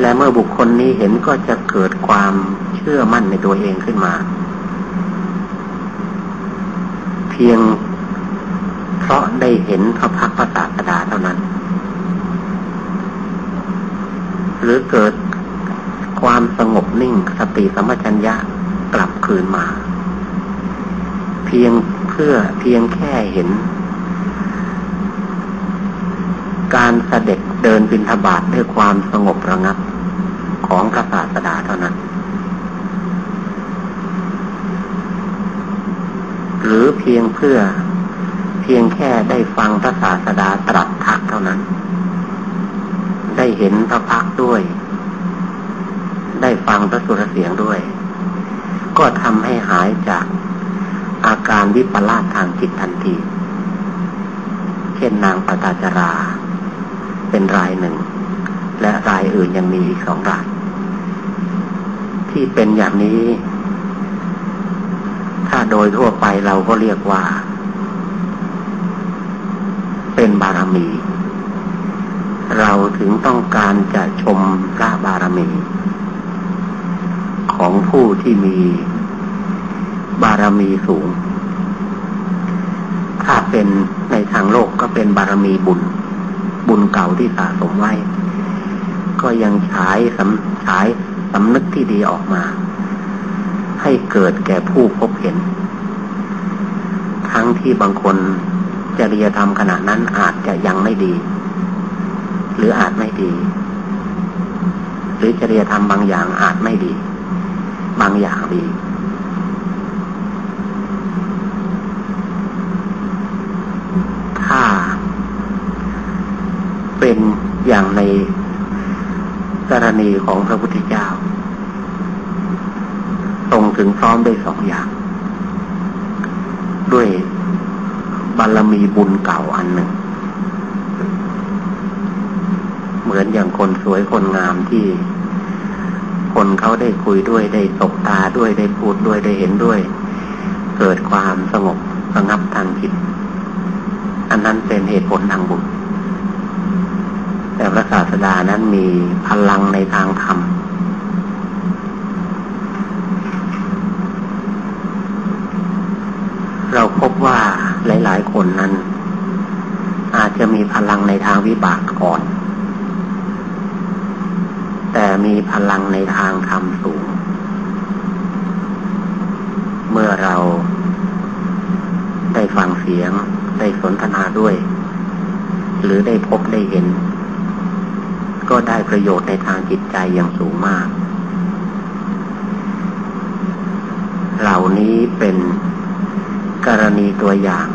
และเมื่อบุคคลนี้เห็นก็จะเกิดความเชื่อมั่นในตัวเองขึ้นมา เพียงเพราะได้เห็นพระพักพระศาสดาเท่านั้น หรือเกิด ความสงบนิ่งสติสมัชัญญะกลับคืนมา เพียงเพื่อเพียงแค่เห็น การเสด็จเดินบินทบาทด้วยความสงบระงับของพระศาสดาเท่านั้น หรือเพียงเพื่อเพียงแค่ได้ฟังพระศาสดาตรัสทักเท่านั้น ได้เห็นพระพักด้วย ได้ฟังพระสุรเสียงด้วย ก็ทำให้หายจากอาการวิปลาสทางจิตทันที เช่นนางปตาจรา เป็นรายหนึ่ง และรายอื่นยังมีอีกสองราย ที่เป็นอย่างนี้ ถ้าโดยทั่วไปเราก็เรียกว่า เป็นบารมีเราถึงต้องการจะชมพระบารมี ของผู้ที่มีบารมีสูง ถ้าเป็นในทางโลกก็เป็นบารมีบุญ บุญเก่าที่สะสมไว้ ก็ยังฉายสำฉายสำนึกที่ดีออกมา ให้เกิดแก่ผู้พบเห็น ทั้งที่บางคนจริยธรรมขณะนั้นอาจจะยังไม่ดี หรืออาจไม่ดี หรือจริยธรรมบางอย่างอาจไม่ดี บางอย่างดี ถ้า เป็นอย่างในกรณีของพระพุทธเจ้าตรงถึงพร้อมได้สองอย่าง ด้วยบารมีบุญเก่าอันหนึ่ง เหมือนอย่างคนสวยคนงามที่ คนเขาได้คุยด้วยได้ตกตาด้วยได้พูดด้วยได้เห็นด้วย เกิดความสงบสงับทางจิต อันนั้นเป็นเหตุผลทางบุญแต่พระศาสดานั้นมีพลังในทางธรรมเราพบว่าหลาย ๆ คนนั้น อาจจะมีพลังในทางวิบากก่อน แต่มีพลังในทางธรรมสูง เมื่อเราได้ฟังเสียง ได้สนทนาด้วย หรือได้พบได้เห็น ก็ได้ประโยชน์ในทางจิตใจอย่างสูงมาก เหล่านี้เป็นกรณีตัวอย่าง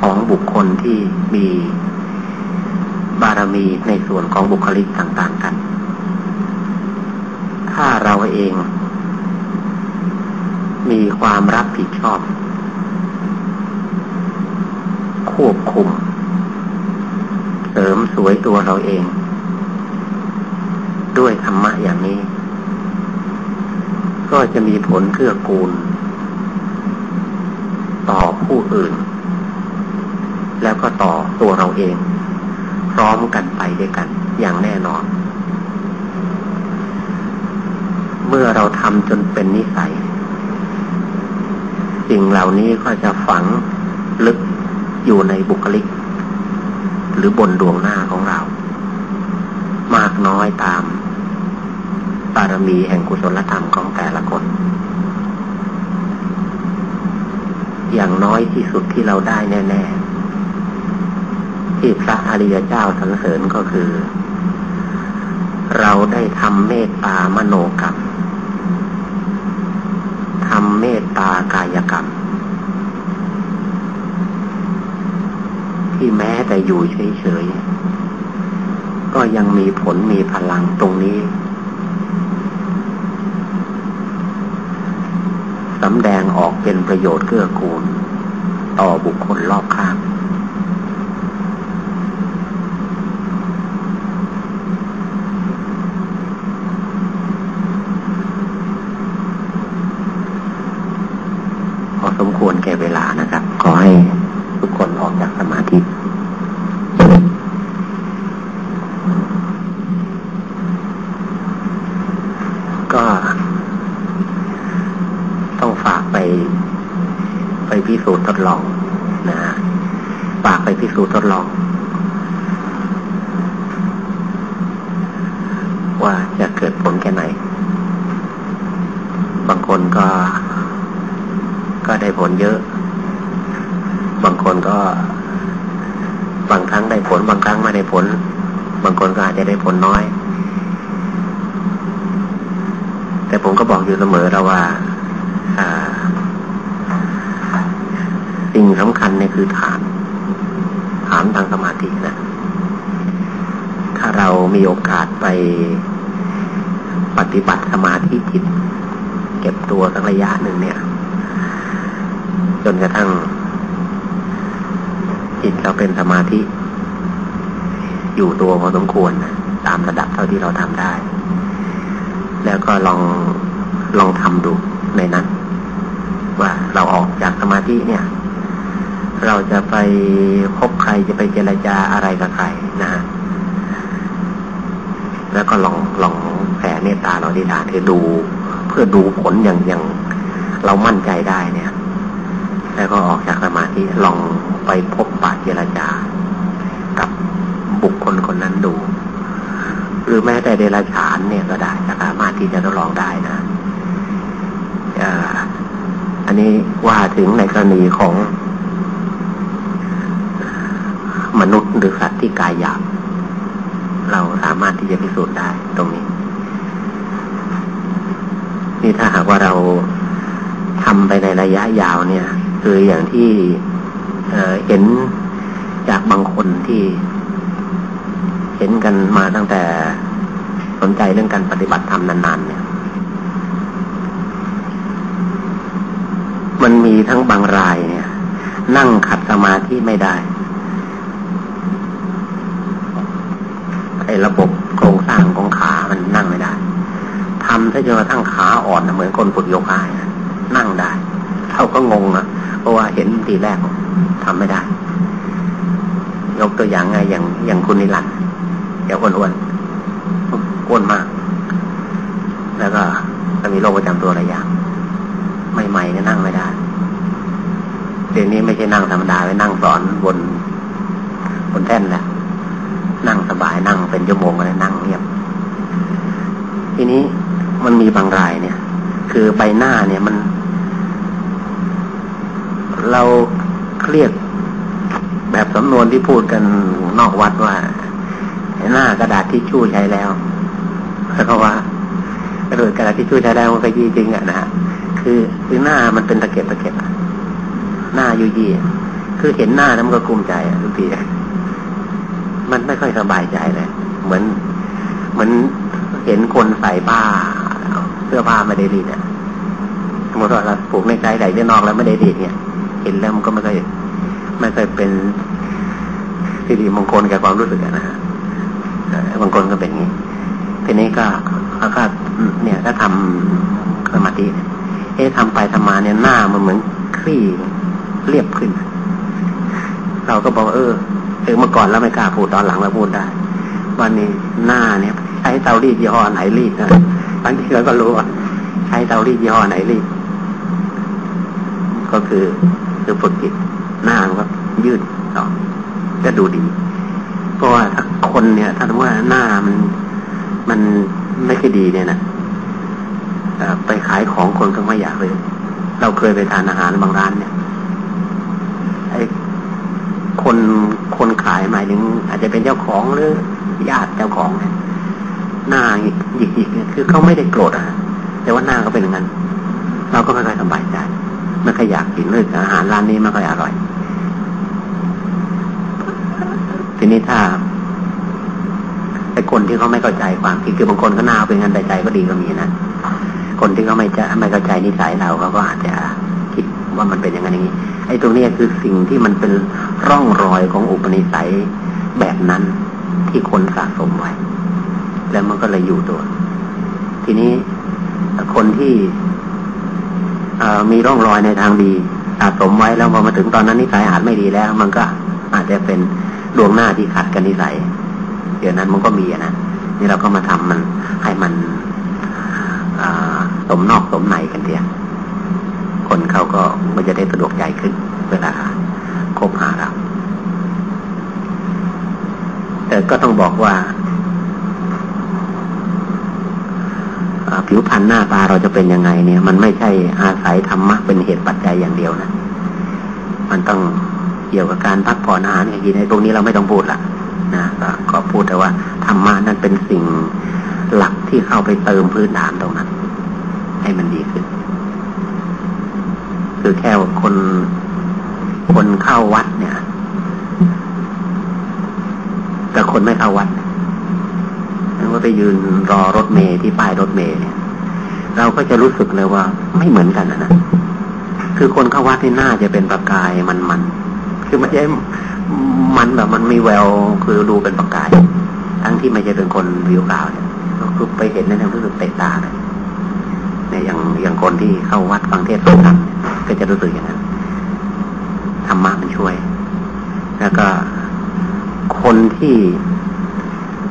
ของบุคคลที่มีบารมีในส่วนของบุคลิกต่าง ๆ กัน ถ้าเราเอง มีความรับผิดชอบ ควบคุม เสริมสวยตัวเราเอง ด้วยธรรมะอย่างนี้ ก็จะมีผลเกื้อกูล ต่อผู้อื่น แล้วก็ต่อตัวเราเอง พร้อมกันไปด้วยกันอย่างแน่นอน เมื่อเราทำจนเป็นนิสัย สิ่งเหล่านี้ก็จะฝังลึกอยู่ในบุคลิก หรือบนดวงหน้าของเรา มากน้อยตามบารมีแห่งกุศลธรรมของแต่ละคน อย่างน้อยที่สุดที่เราได้แน่ ๆ ที่พระอริยเจ้าสรรเสริญก็คือ เราได้ทำเมตตามโนกรรม ทำเมตตากายกรรม ที่แม้แต่อยู่เฉยๆ ก็ยังมีผลมีพลังตรงนี้สำแดงออกเป็นประโยชน์เกื้อกูล ต่อบุคคลรอบข้างควรแก่เวลานะครับ ขอให้ทุกคนออกจากสมาธิ ก็ต้องฝากไป ไปพิ สูจน์ทดลองนะฮะฝากไปพิสูจน์ทดลอง ว่าจะเกิดผลแค่ไหน บางคนก็ ก็ได้ผลเยอะ บางคนก็ บางครั้งได้ผล บางครั้งไม่ได้ผล บางคนก็อาจจะได้ผลน้อย แต่ผมก็บอกอยู่เสมอแล้วว่า สิ่งสำคัญเนี่ยคือฐาน ฐานทางสมาธินะ ถ้าเรามีโอกาสไปปฏิบัติสมาธิจิต เก็บตัวสักระยะหนึ่งเนี่ย จนกระทั่ง จิตเราเป็นสมาธิ อยู่ตัวพอสมควร ตามระดับเท่าที่เราทำได้ แล้วก็ลองลองทำดูในนั้น ว่าเราออกจากสมาธิเนี่ย เราจะไปพบใครจะไปเจรจาอะไรกับใครนะฮะแล้วก็ลองลองแผ่เมตตาเราที่ฐานคือดู เพื่อดูผลอย่างอย่างเรามั่นใจได้เนี่ย แล้วก็ออกจากสมาธิลองไปพบปะเจรจา กับบุคคลคนนั้นดู หรือแม้แต่เดรัจฉานเนี่ยก็ได้สามารถที่จะทดลองได้นะอันนี้ว่าถึงในกรณีของ มนุษย์หรือสัตว์ที่กายหยาบเราสามารถที่จะพิสูจน์ได้ตรงนี้ นี่ถ้าหากว่าเราทำไปในระยะยาวเนี่ย คืออย่างที่เเห็นจากบางคนที่เห็นกันมาตั้งแต่สนใจเรื่องการปฏิบัติธรรมนานๆเนี่ย มันมีทั้งบางรายเนี่ย นั่งขัดสมาธิไม่ได้ อ้ระบบโครงสร้างของขามันนั่งไม่ได้ทำถ้าจนกระทั่งขาอ่อนเหมือนคนฝึกโยคะนั่งได้เขาก็งงนะเพราะว่าเห็นทีแรกทำไม่ได้ ยกตัวอย่างไงอย่างอย่างคุณนิรันดร์อย่าอ้วนอ้วนอ้วนมาก แล้วก็จะมีโรคประจำตัวอะไรอย่างใหม่ๆก็นั่งไม่ได้เดี๋ยวนี้ไม่ใช่นั่งธรรมดาไปนั่งสอน บนแท่นแหละนั่งสบาย นั่งเป็นชั่วโมงเลยนั่งเงียบ ทีนี้มันมีบางรายเนี่ย คือใบหน้าเนี่ยมัน เราเครียดแบบสำนวนที่พูดกันนอกวัดว่า หน้ากระดาษที่ชู่ใช้แล้วเพราะว่ากระดาษกระดาษที่ชู่ใช้แล้วมันก็ยี่จริงอะนะฮะคือคือหน้ามันเป็นตะเก็บตะเก็บหน้ายุยี่คือเห็นหน้าแล้วมันก็กลุ้มใจทุกที มันไม่ค่อยสบายใจเลย เหมือนเหมือนเห็นคนใส่ผ้าเสื้อผ้าไม่ได้รีดอะสมมติว่าเราปลูกในใจใส่เสื้อนอกแล้วไม่ได้รีดเนี่ย เห็นแล้วมันก็ไม่เคยไม่เคยเป็นสิริมงคลแก่ความรู้สึกนะฮะบางคนก็เป็นอย่างนี้ทีนี้ก็แล้วก็เนี่ยถ้าทำสมาธิเอ๊ะทำไปทำมาเนี่ยหน้ามันเหมือนคลี่เรียบขึ้น เราก็บอกเออ เออเมื่อก่อนเราไม่กล้าพูดตอนหลังเราพูดได้ วันนี้หน้าเนี่ยใช้เตารีดยี่ห้อไหนรีดนะบางทีเราก็รู้ว่าใช้เตารีดยี่ห้อไหนรีด ก็คือคือฝึกจิตหน้ามันก็ยืดต่อก็ดูดี เพราะว่าถ้าคนเนี่ย ถ้าว่าหน้ามันมันไม่ค่อยดีเนี่ยนะไปขายของคนก็ไม่อยากเลย เราเคยไปทานอาหารบางร้านเนี่ย คนคนขายหมายถึง อาจจะเป็นเจ้าของหรือญาติเจ้าของเนี่ยหน้าหยิกหยิกเนี่ยคือเขาไม่ได้โกรธอะแต่ว่าหน้าเขาเป็นอย่างนั้น เราก็ไม่ค่อยสบายใจไม่ค่อยอยากกินเลยอาหารร้านนี้ไม่ค่อยอร่อย ทีนี้ถ้าไอ้คนที่เขาไม่เข้าใจความคิดคือบางคนก็หน้าเป็นงันแต่ใจก็ดีก็มีนะคนที่เขาไม่จะไม่เข้าใจนิสัยเราเขาก็อาจจะคิดว่ามันเป็นอย่างนั้นอย่างนี้ ไอ้ตรงนี้คือสิ่งที่มันเป็นร่องรอยของอุปนิสัยแบบนั้นที่คนสะสมไว้ แล้วมันก็เลยอยู่ตัว ทีนี้คนที่มีร่องรอยในทางดีสะสมไว้แล้วพอมาถึงตอนนั้นนิสัยอาจไม่ดีแล้ว มันก็อาจจะเป็นดวงหน้าที่ขัดกันนิสัยเดี๋ยวนั้นมันก็มีนะนี่เราก็มาทำมันให้มันสมนอกสมในกันเดียว คนเขาก็มันจะได้สะดวกใจขึ้นเวลาคบหาเราแต่ก็ต้องบอกว่า ผิวพรรณหน้าตาเราจะเป็นยังไงเนี่ย มันไม่ใช่อาศัยธรรมะเป็นเหตุปัจจัยอย่างเดียวนะ มันต้องเกี่ยวกับการพักผ่อนอาหารอย่างนี้ในตรงนี้เราไม่ต้องพูดละนะก็พูดแต่ว่าธรรมะนั่นเป็นสิ่งหลักที่เข้าไปเติมพื้นฐานตรงนั้น ให้มันดีขึ้น คือแค่คนคนเข้าวัดเนี่ยกับคนไม่เข้าวัดว่าไปยืนรอรถเมย์ที่ป้ายรถเมย์เนี่ย เราก็จะรู้สึกเลยว่าไม่เหมือนกันนะคือคนเข้าวัดที่น่าจะเป็นประกายมันมันคือไม่ใช่มันแบบมันมีแววคือดูเป็นประกาย ทั้งที่ไม่ใช่เป็นคนวิวขาวเนี่ยก็คือไปเห็นในทางรู้สึกเตะตาเลยเนี่ยอย่างอย่างคนที่เข้าวัดฟังเทศน์ฟังธรรม ก็จะรู้สึกอย่างนั้นธรรมะมันช่วย แล้วก็คนที่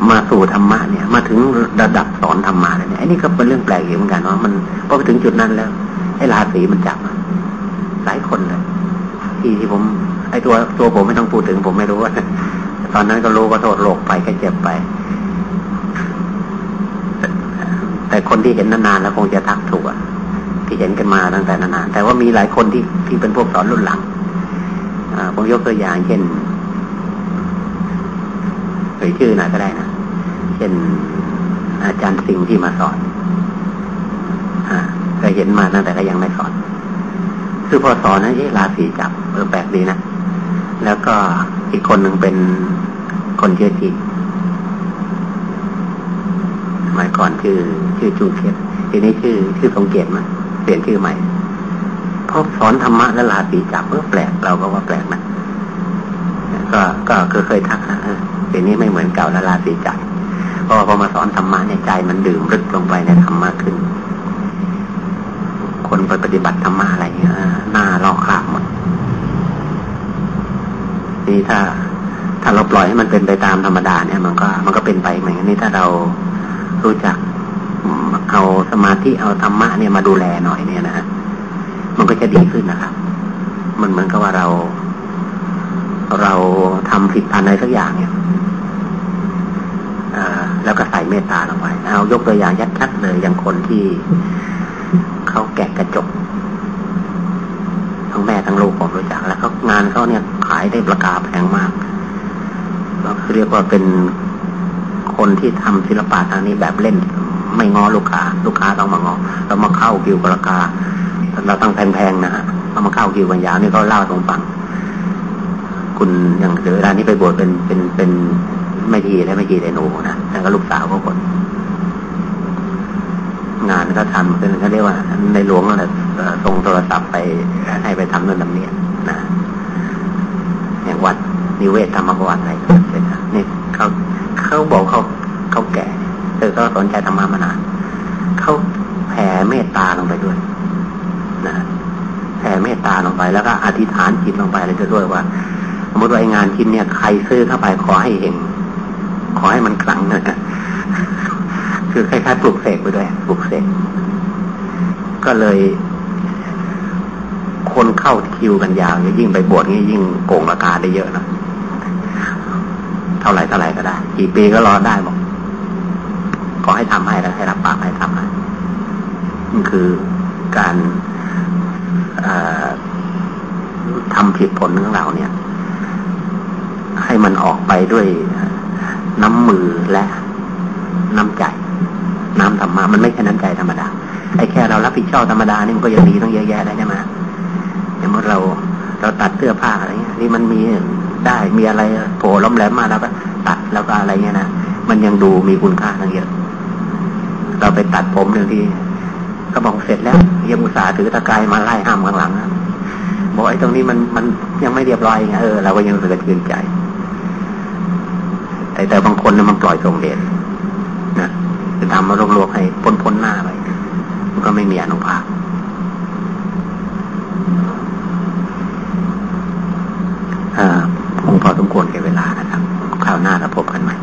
มาสู่ธรรมะเนี่ย มาถึงระดับสอนธรรมะเนี่ยไอ้นี่ก็เป็นเรื่องแปลกเหมือนกันว่ามันพอไปถึงจุดนั้นแล้วไอ้ราศีมันจับหลายคนเลยที่ที่ผม ไอ้ตัวตัวผมไม่ต้องพูดถึงผมไม่รู้ว่าตอนนั้นก็รู้ว่าโทษโลกไปแค่เจ็บไป แต่คนที่เห็นนานๆแล้วคงจะทักถูกอะ ที่เห็นกันมาตั้งแต่นานๆแต่ว่ามีหลายคนที่ที่เป็นพวกสอนรุ่นหลังผมยกตัวอย่าง เช่นเอ่ยชื่อหน่อยก็ได้นะ เช่น อาจารย์สิงห์ที่มาสอนอเคยเห็นมาตั้งแต่ก็ยังไม่สอน คือพอสอนนะเอ๊ะราศีจับเออแปลกดีนะ แล้วก็อีกคนหนึ่งเป็นคนเชื้อจีนสมัยก่อนชื่อชื่อจูเคียทีนี้ชื่อชื่อสงเกตมั้ย เปลี่ยนชื่อใหม่พราะสอนธรรมะและลาสีจับเออแปลกเราก็ว่าแปลกนะก็ก็เคยทักนะเออเดี๋ยวนี้ไม่เหมือนเก่าและลาสีจับเพราะพอมาสอนธรรมะในใจมันดื่มลึกลงไปในธรรมะขึ้น คนไปปฏิบัติธรรมะอะไรเงี้ยหน้าลอกคราบหมดนี่ถ้า ถ้าเราปล่อยให้มันเป็นไปตามธรรมดาเนี่ยมันก็ มันก็เป็นไปเหมือนนี้ถ้าเรารู้จัก เอาสมาธิเอาธรรมะเนี่ยมาดูแลหน่อยเนี่ยนะฮะมันก็จะดีขึ้นนะครับ มันเหมือนกับว่าเรา เราทำผิดพันอะไรสักอย่างเนี่ยแล้วก็ใส่เมตตาลงไปเอายกตัวอย่างชัดๆเลยอย่างคนที่เขาแกะกระจกทั้งแม่ทั้งลูกผมรู้จักแล้วเขางานเขาเนี่ยขายได้ราคาแพงมากเราคือเรียกว่าเป็นคนที่ทำศิลปะทางนี้แบบเล่น ไม่งอลูกค้า ลูกค้าต้องมางอเรามาเข้าคิวกับราคาเราตั้งแพงๆนะฮะเรามาเข้าคิวกันยาวนี่เขาเล่าตรงฟัง คุณอย่างเดี๋ยวร้านนี้ไปบวชเป็นเป็นเป็นไม่ดีและไม่ดีแต่หนูนะแล้วก็ลูกสาวก็คนงานก็ทำเป็นเขาเรียกว่า ในหลวงอะไรส่งโทรศัพท์ไปให้ไปทำนู่นทำนี่นะอย่างวัดนิเวศธรรมประวัติอะไรเป็นนี่เขาเขาบอกเขา เออก็สนใจธรรมะมานานเขาแผ่เมตตาลงไปด้วยนะแผ่เมตตาลงไปแล้วก็อธิษฐานจิตลงไปเลยด้วยว่า สมมติว่าไองานชิ้นเนี่ยใครซื้อเข้าไปขอให้เห็นขอให้มันคลังนะคือคล้ายๆปลุกเสกไปด้วยปลุกเสกก็เลย คนเข้าคิวกันยาวยิ่งไปบวชนี่ยิ่งโกงราคาได้เยอะนะเท่าไหร่เท่าไหร่ก็ได้ กี่ปีก็รอได้บอก ขอให้ทำให้แล้วให้รับปากให้ทำให้นี่คือการทำผิดผลของเราเนี่ย ให้มันออกไปด้วยน้ำมือและน้ำใจ น้ำธรรมะมันไม่ใช่น้ำใจธรรมดาไอ้แค่เรารับผิดชอบธรรมดานี่มันก็ยังดีต้องเยอะแยะได้ใช่ไหมอย่างเมื่อเราเราตัดเสื้อผ้าอะไรเงี้ยนี่มันมีได้มีอะไรโผล่ล้มแหลมมาแล้วก็ตัดแล้วก็อะไรเงี้ยนะมันยังดูมีคุณค่าทั้งเยอะ เราไปตัดผมหนึ่งทีก็บอกเสร็จแล้วยังอุตส่าห์ถือตะกายมาไล่ห้ามข้างหลังบอกไอ้ตรงนี้มันมันยังไม่เรียบร้อยไงเออเราก็ยังรู้สึกชื่นใจ แต่แต่บางคนเนี่ยมันปล่อยทรงเดชนะจะทำมาลวกๆให้พ้นพ้นหน้าไปมันก็ไม่มีอนุภาพคงพอสมควรแก่เวลานะครับคราวหน้าเราพบกันใหม่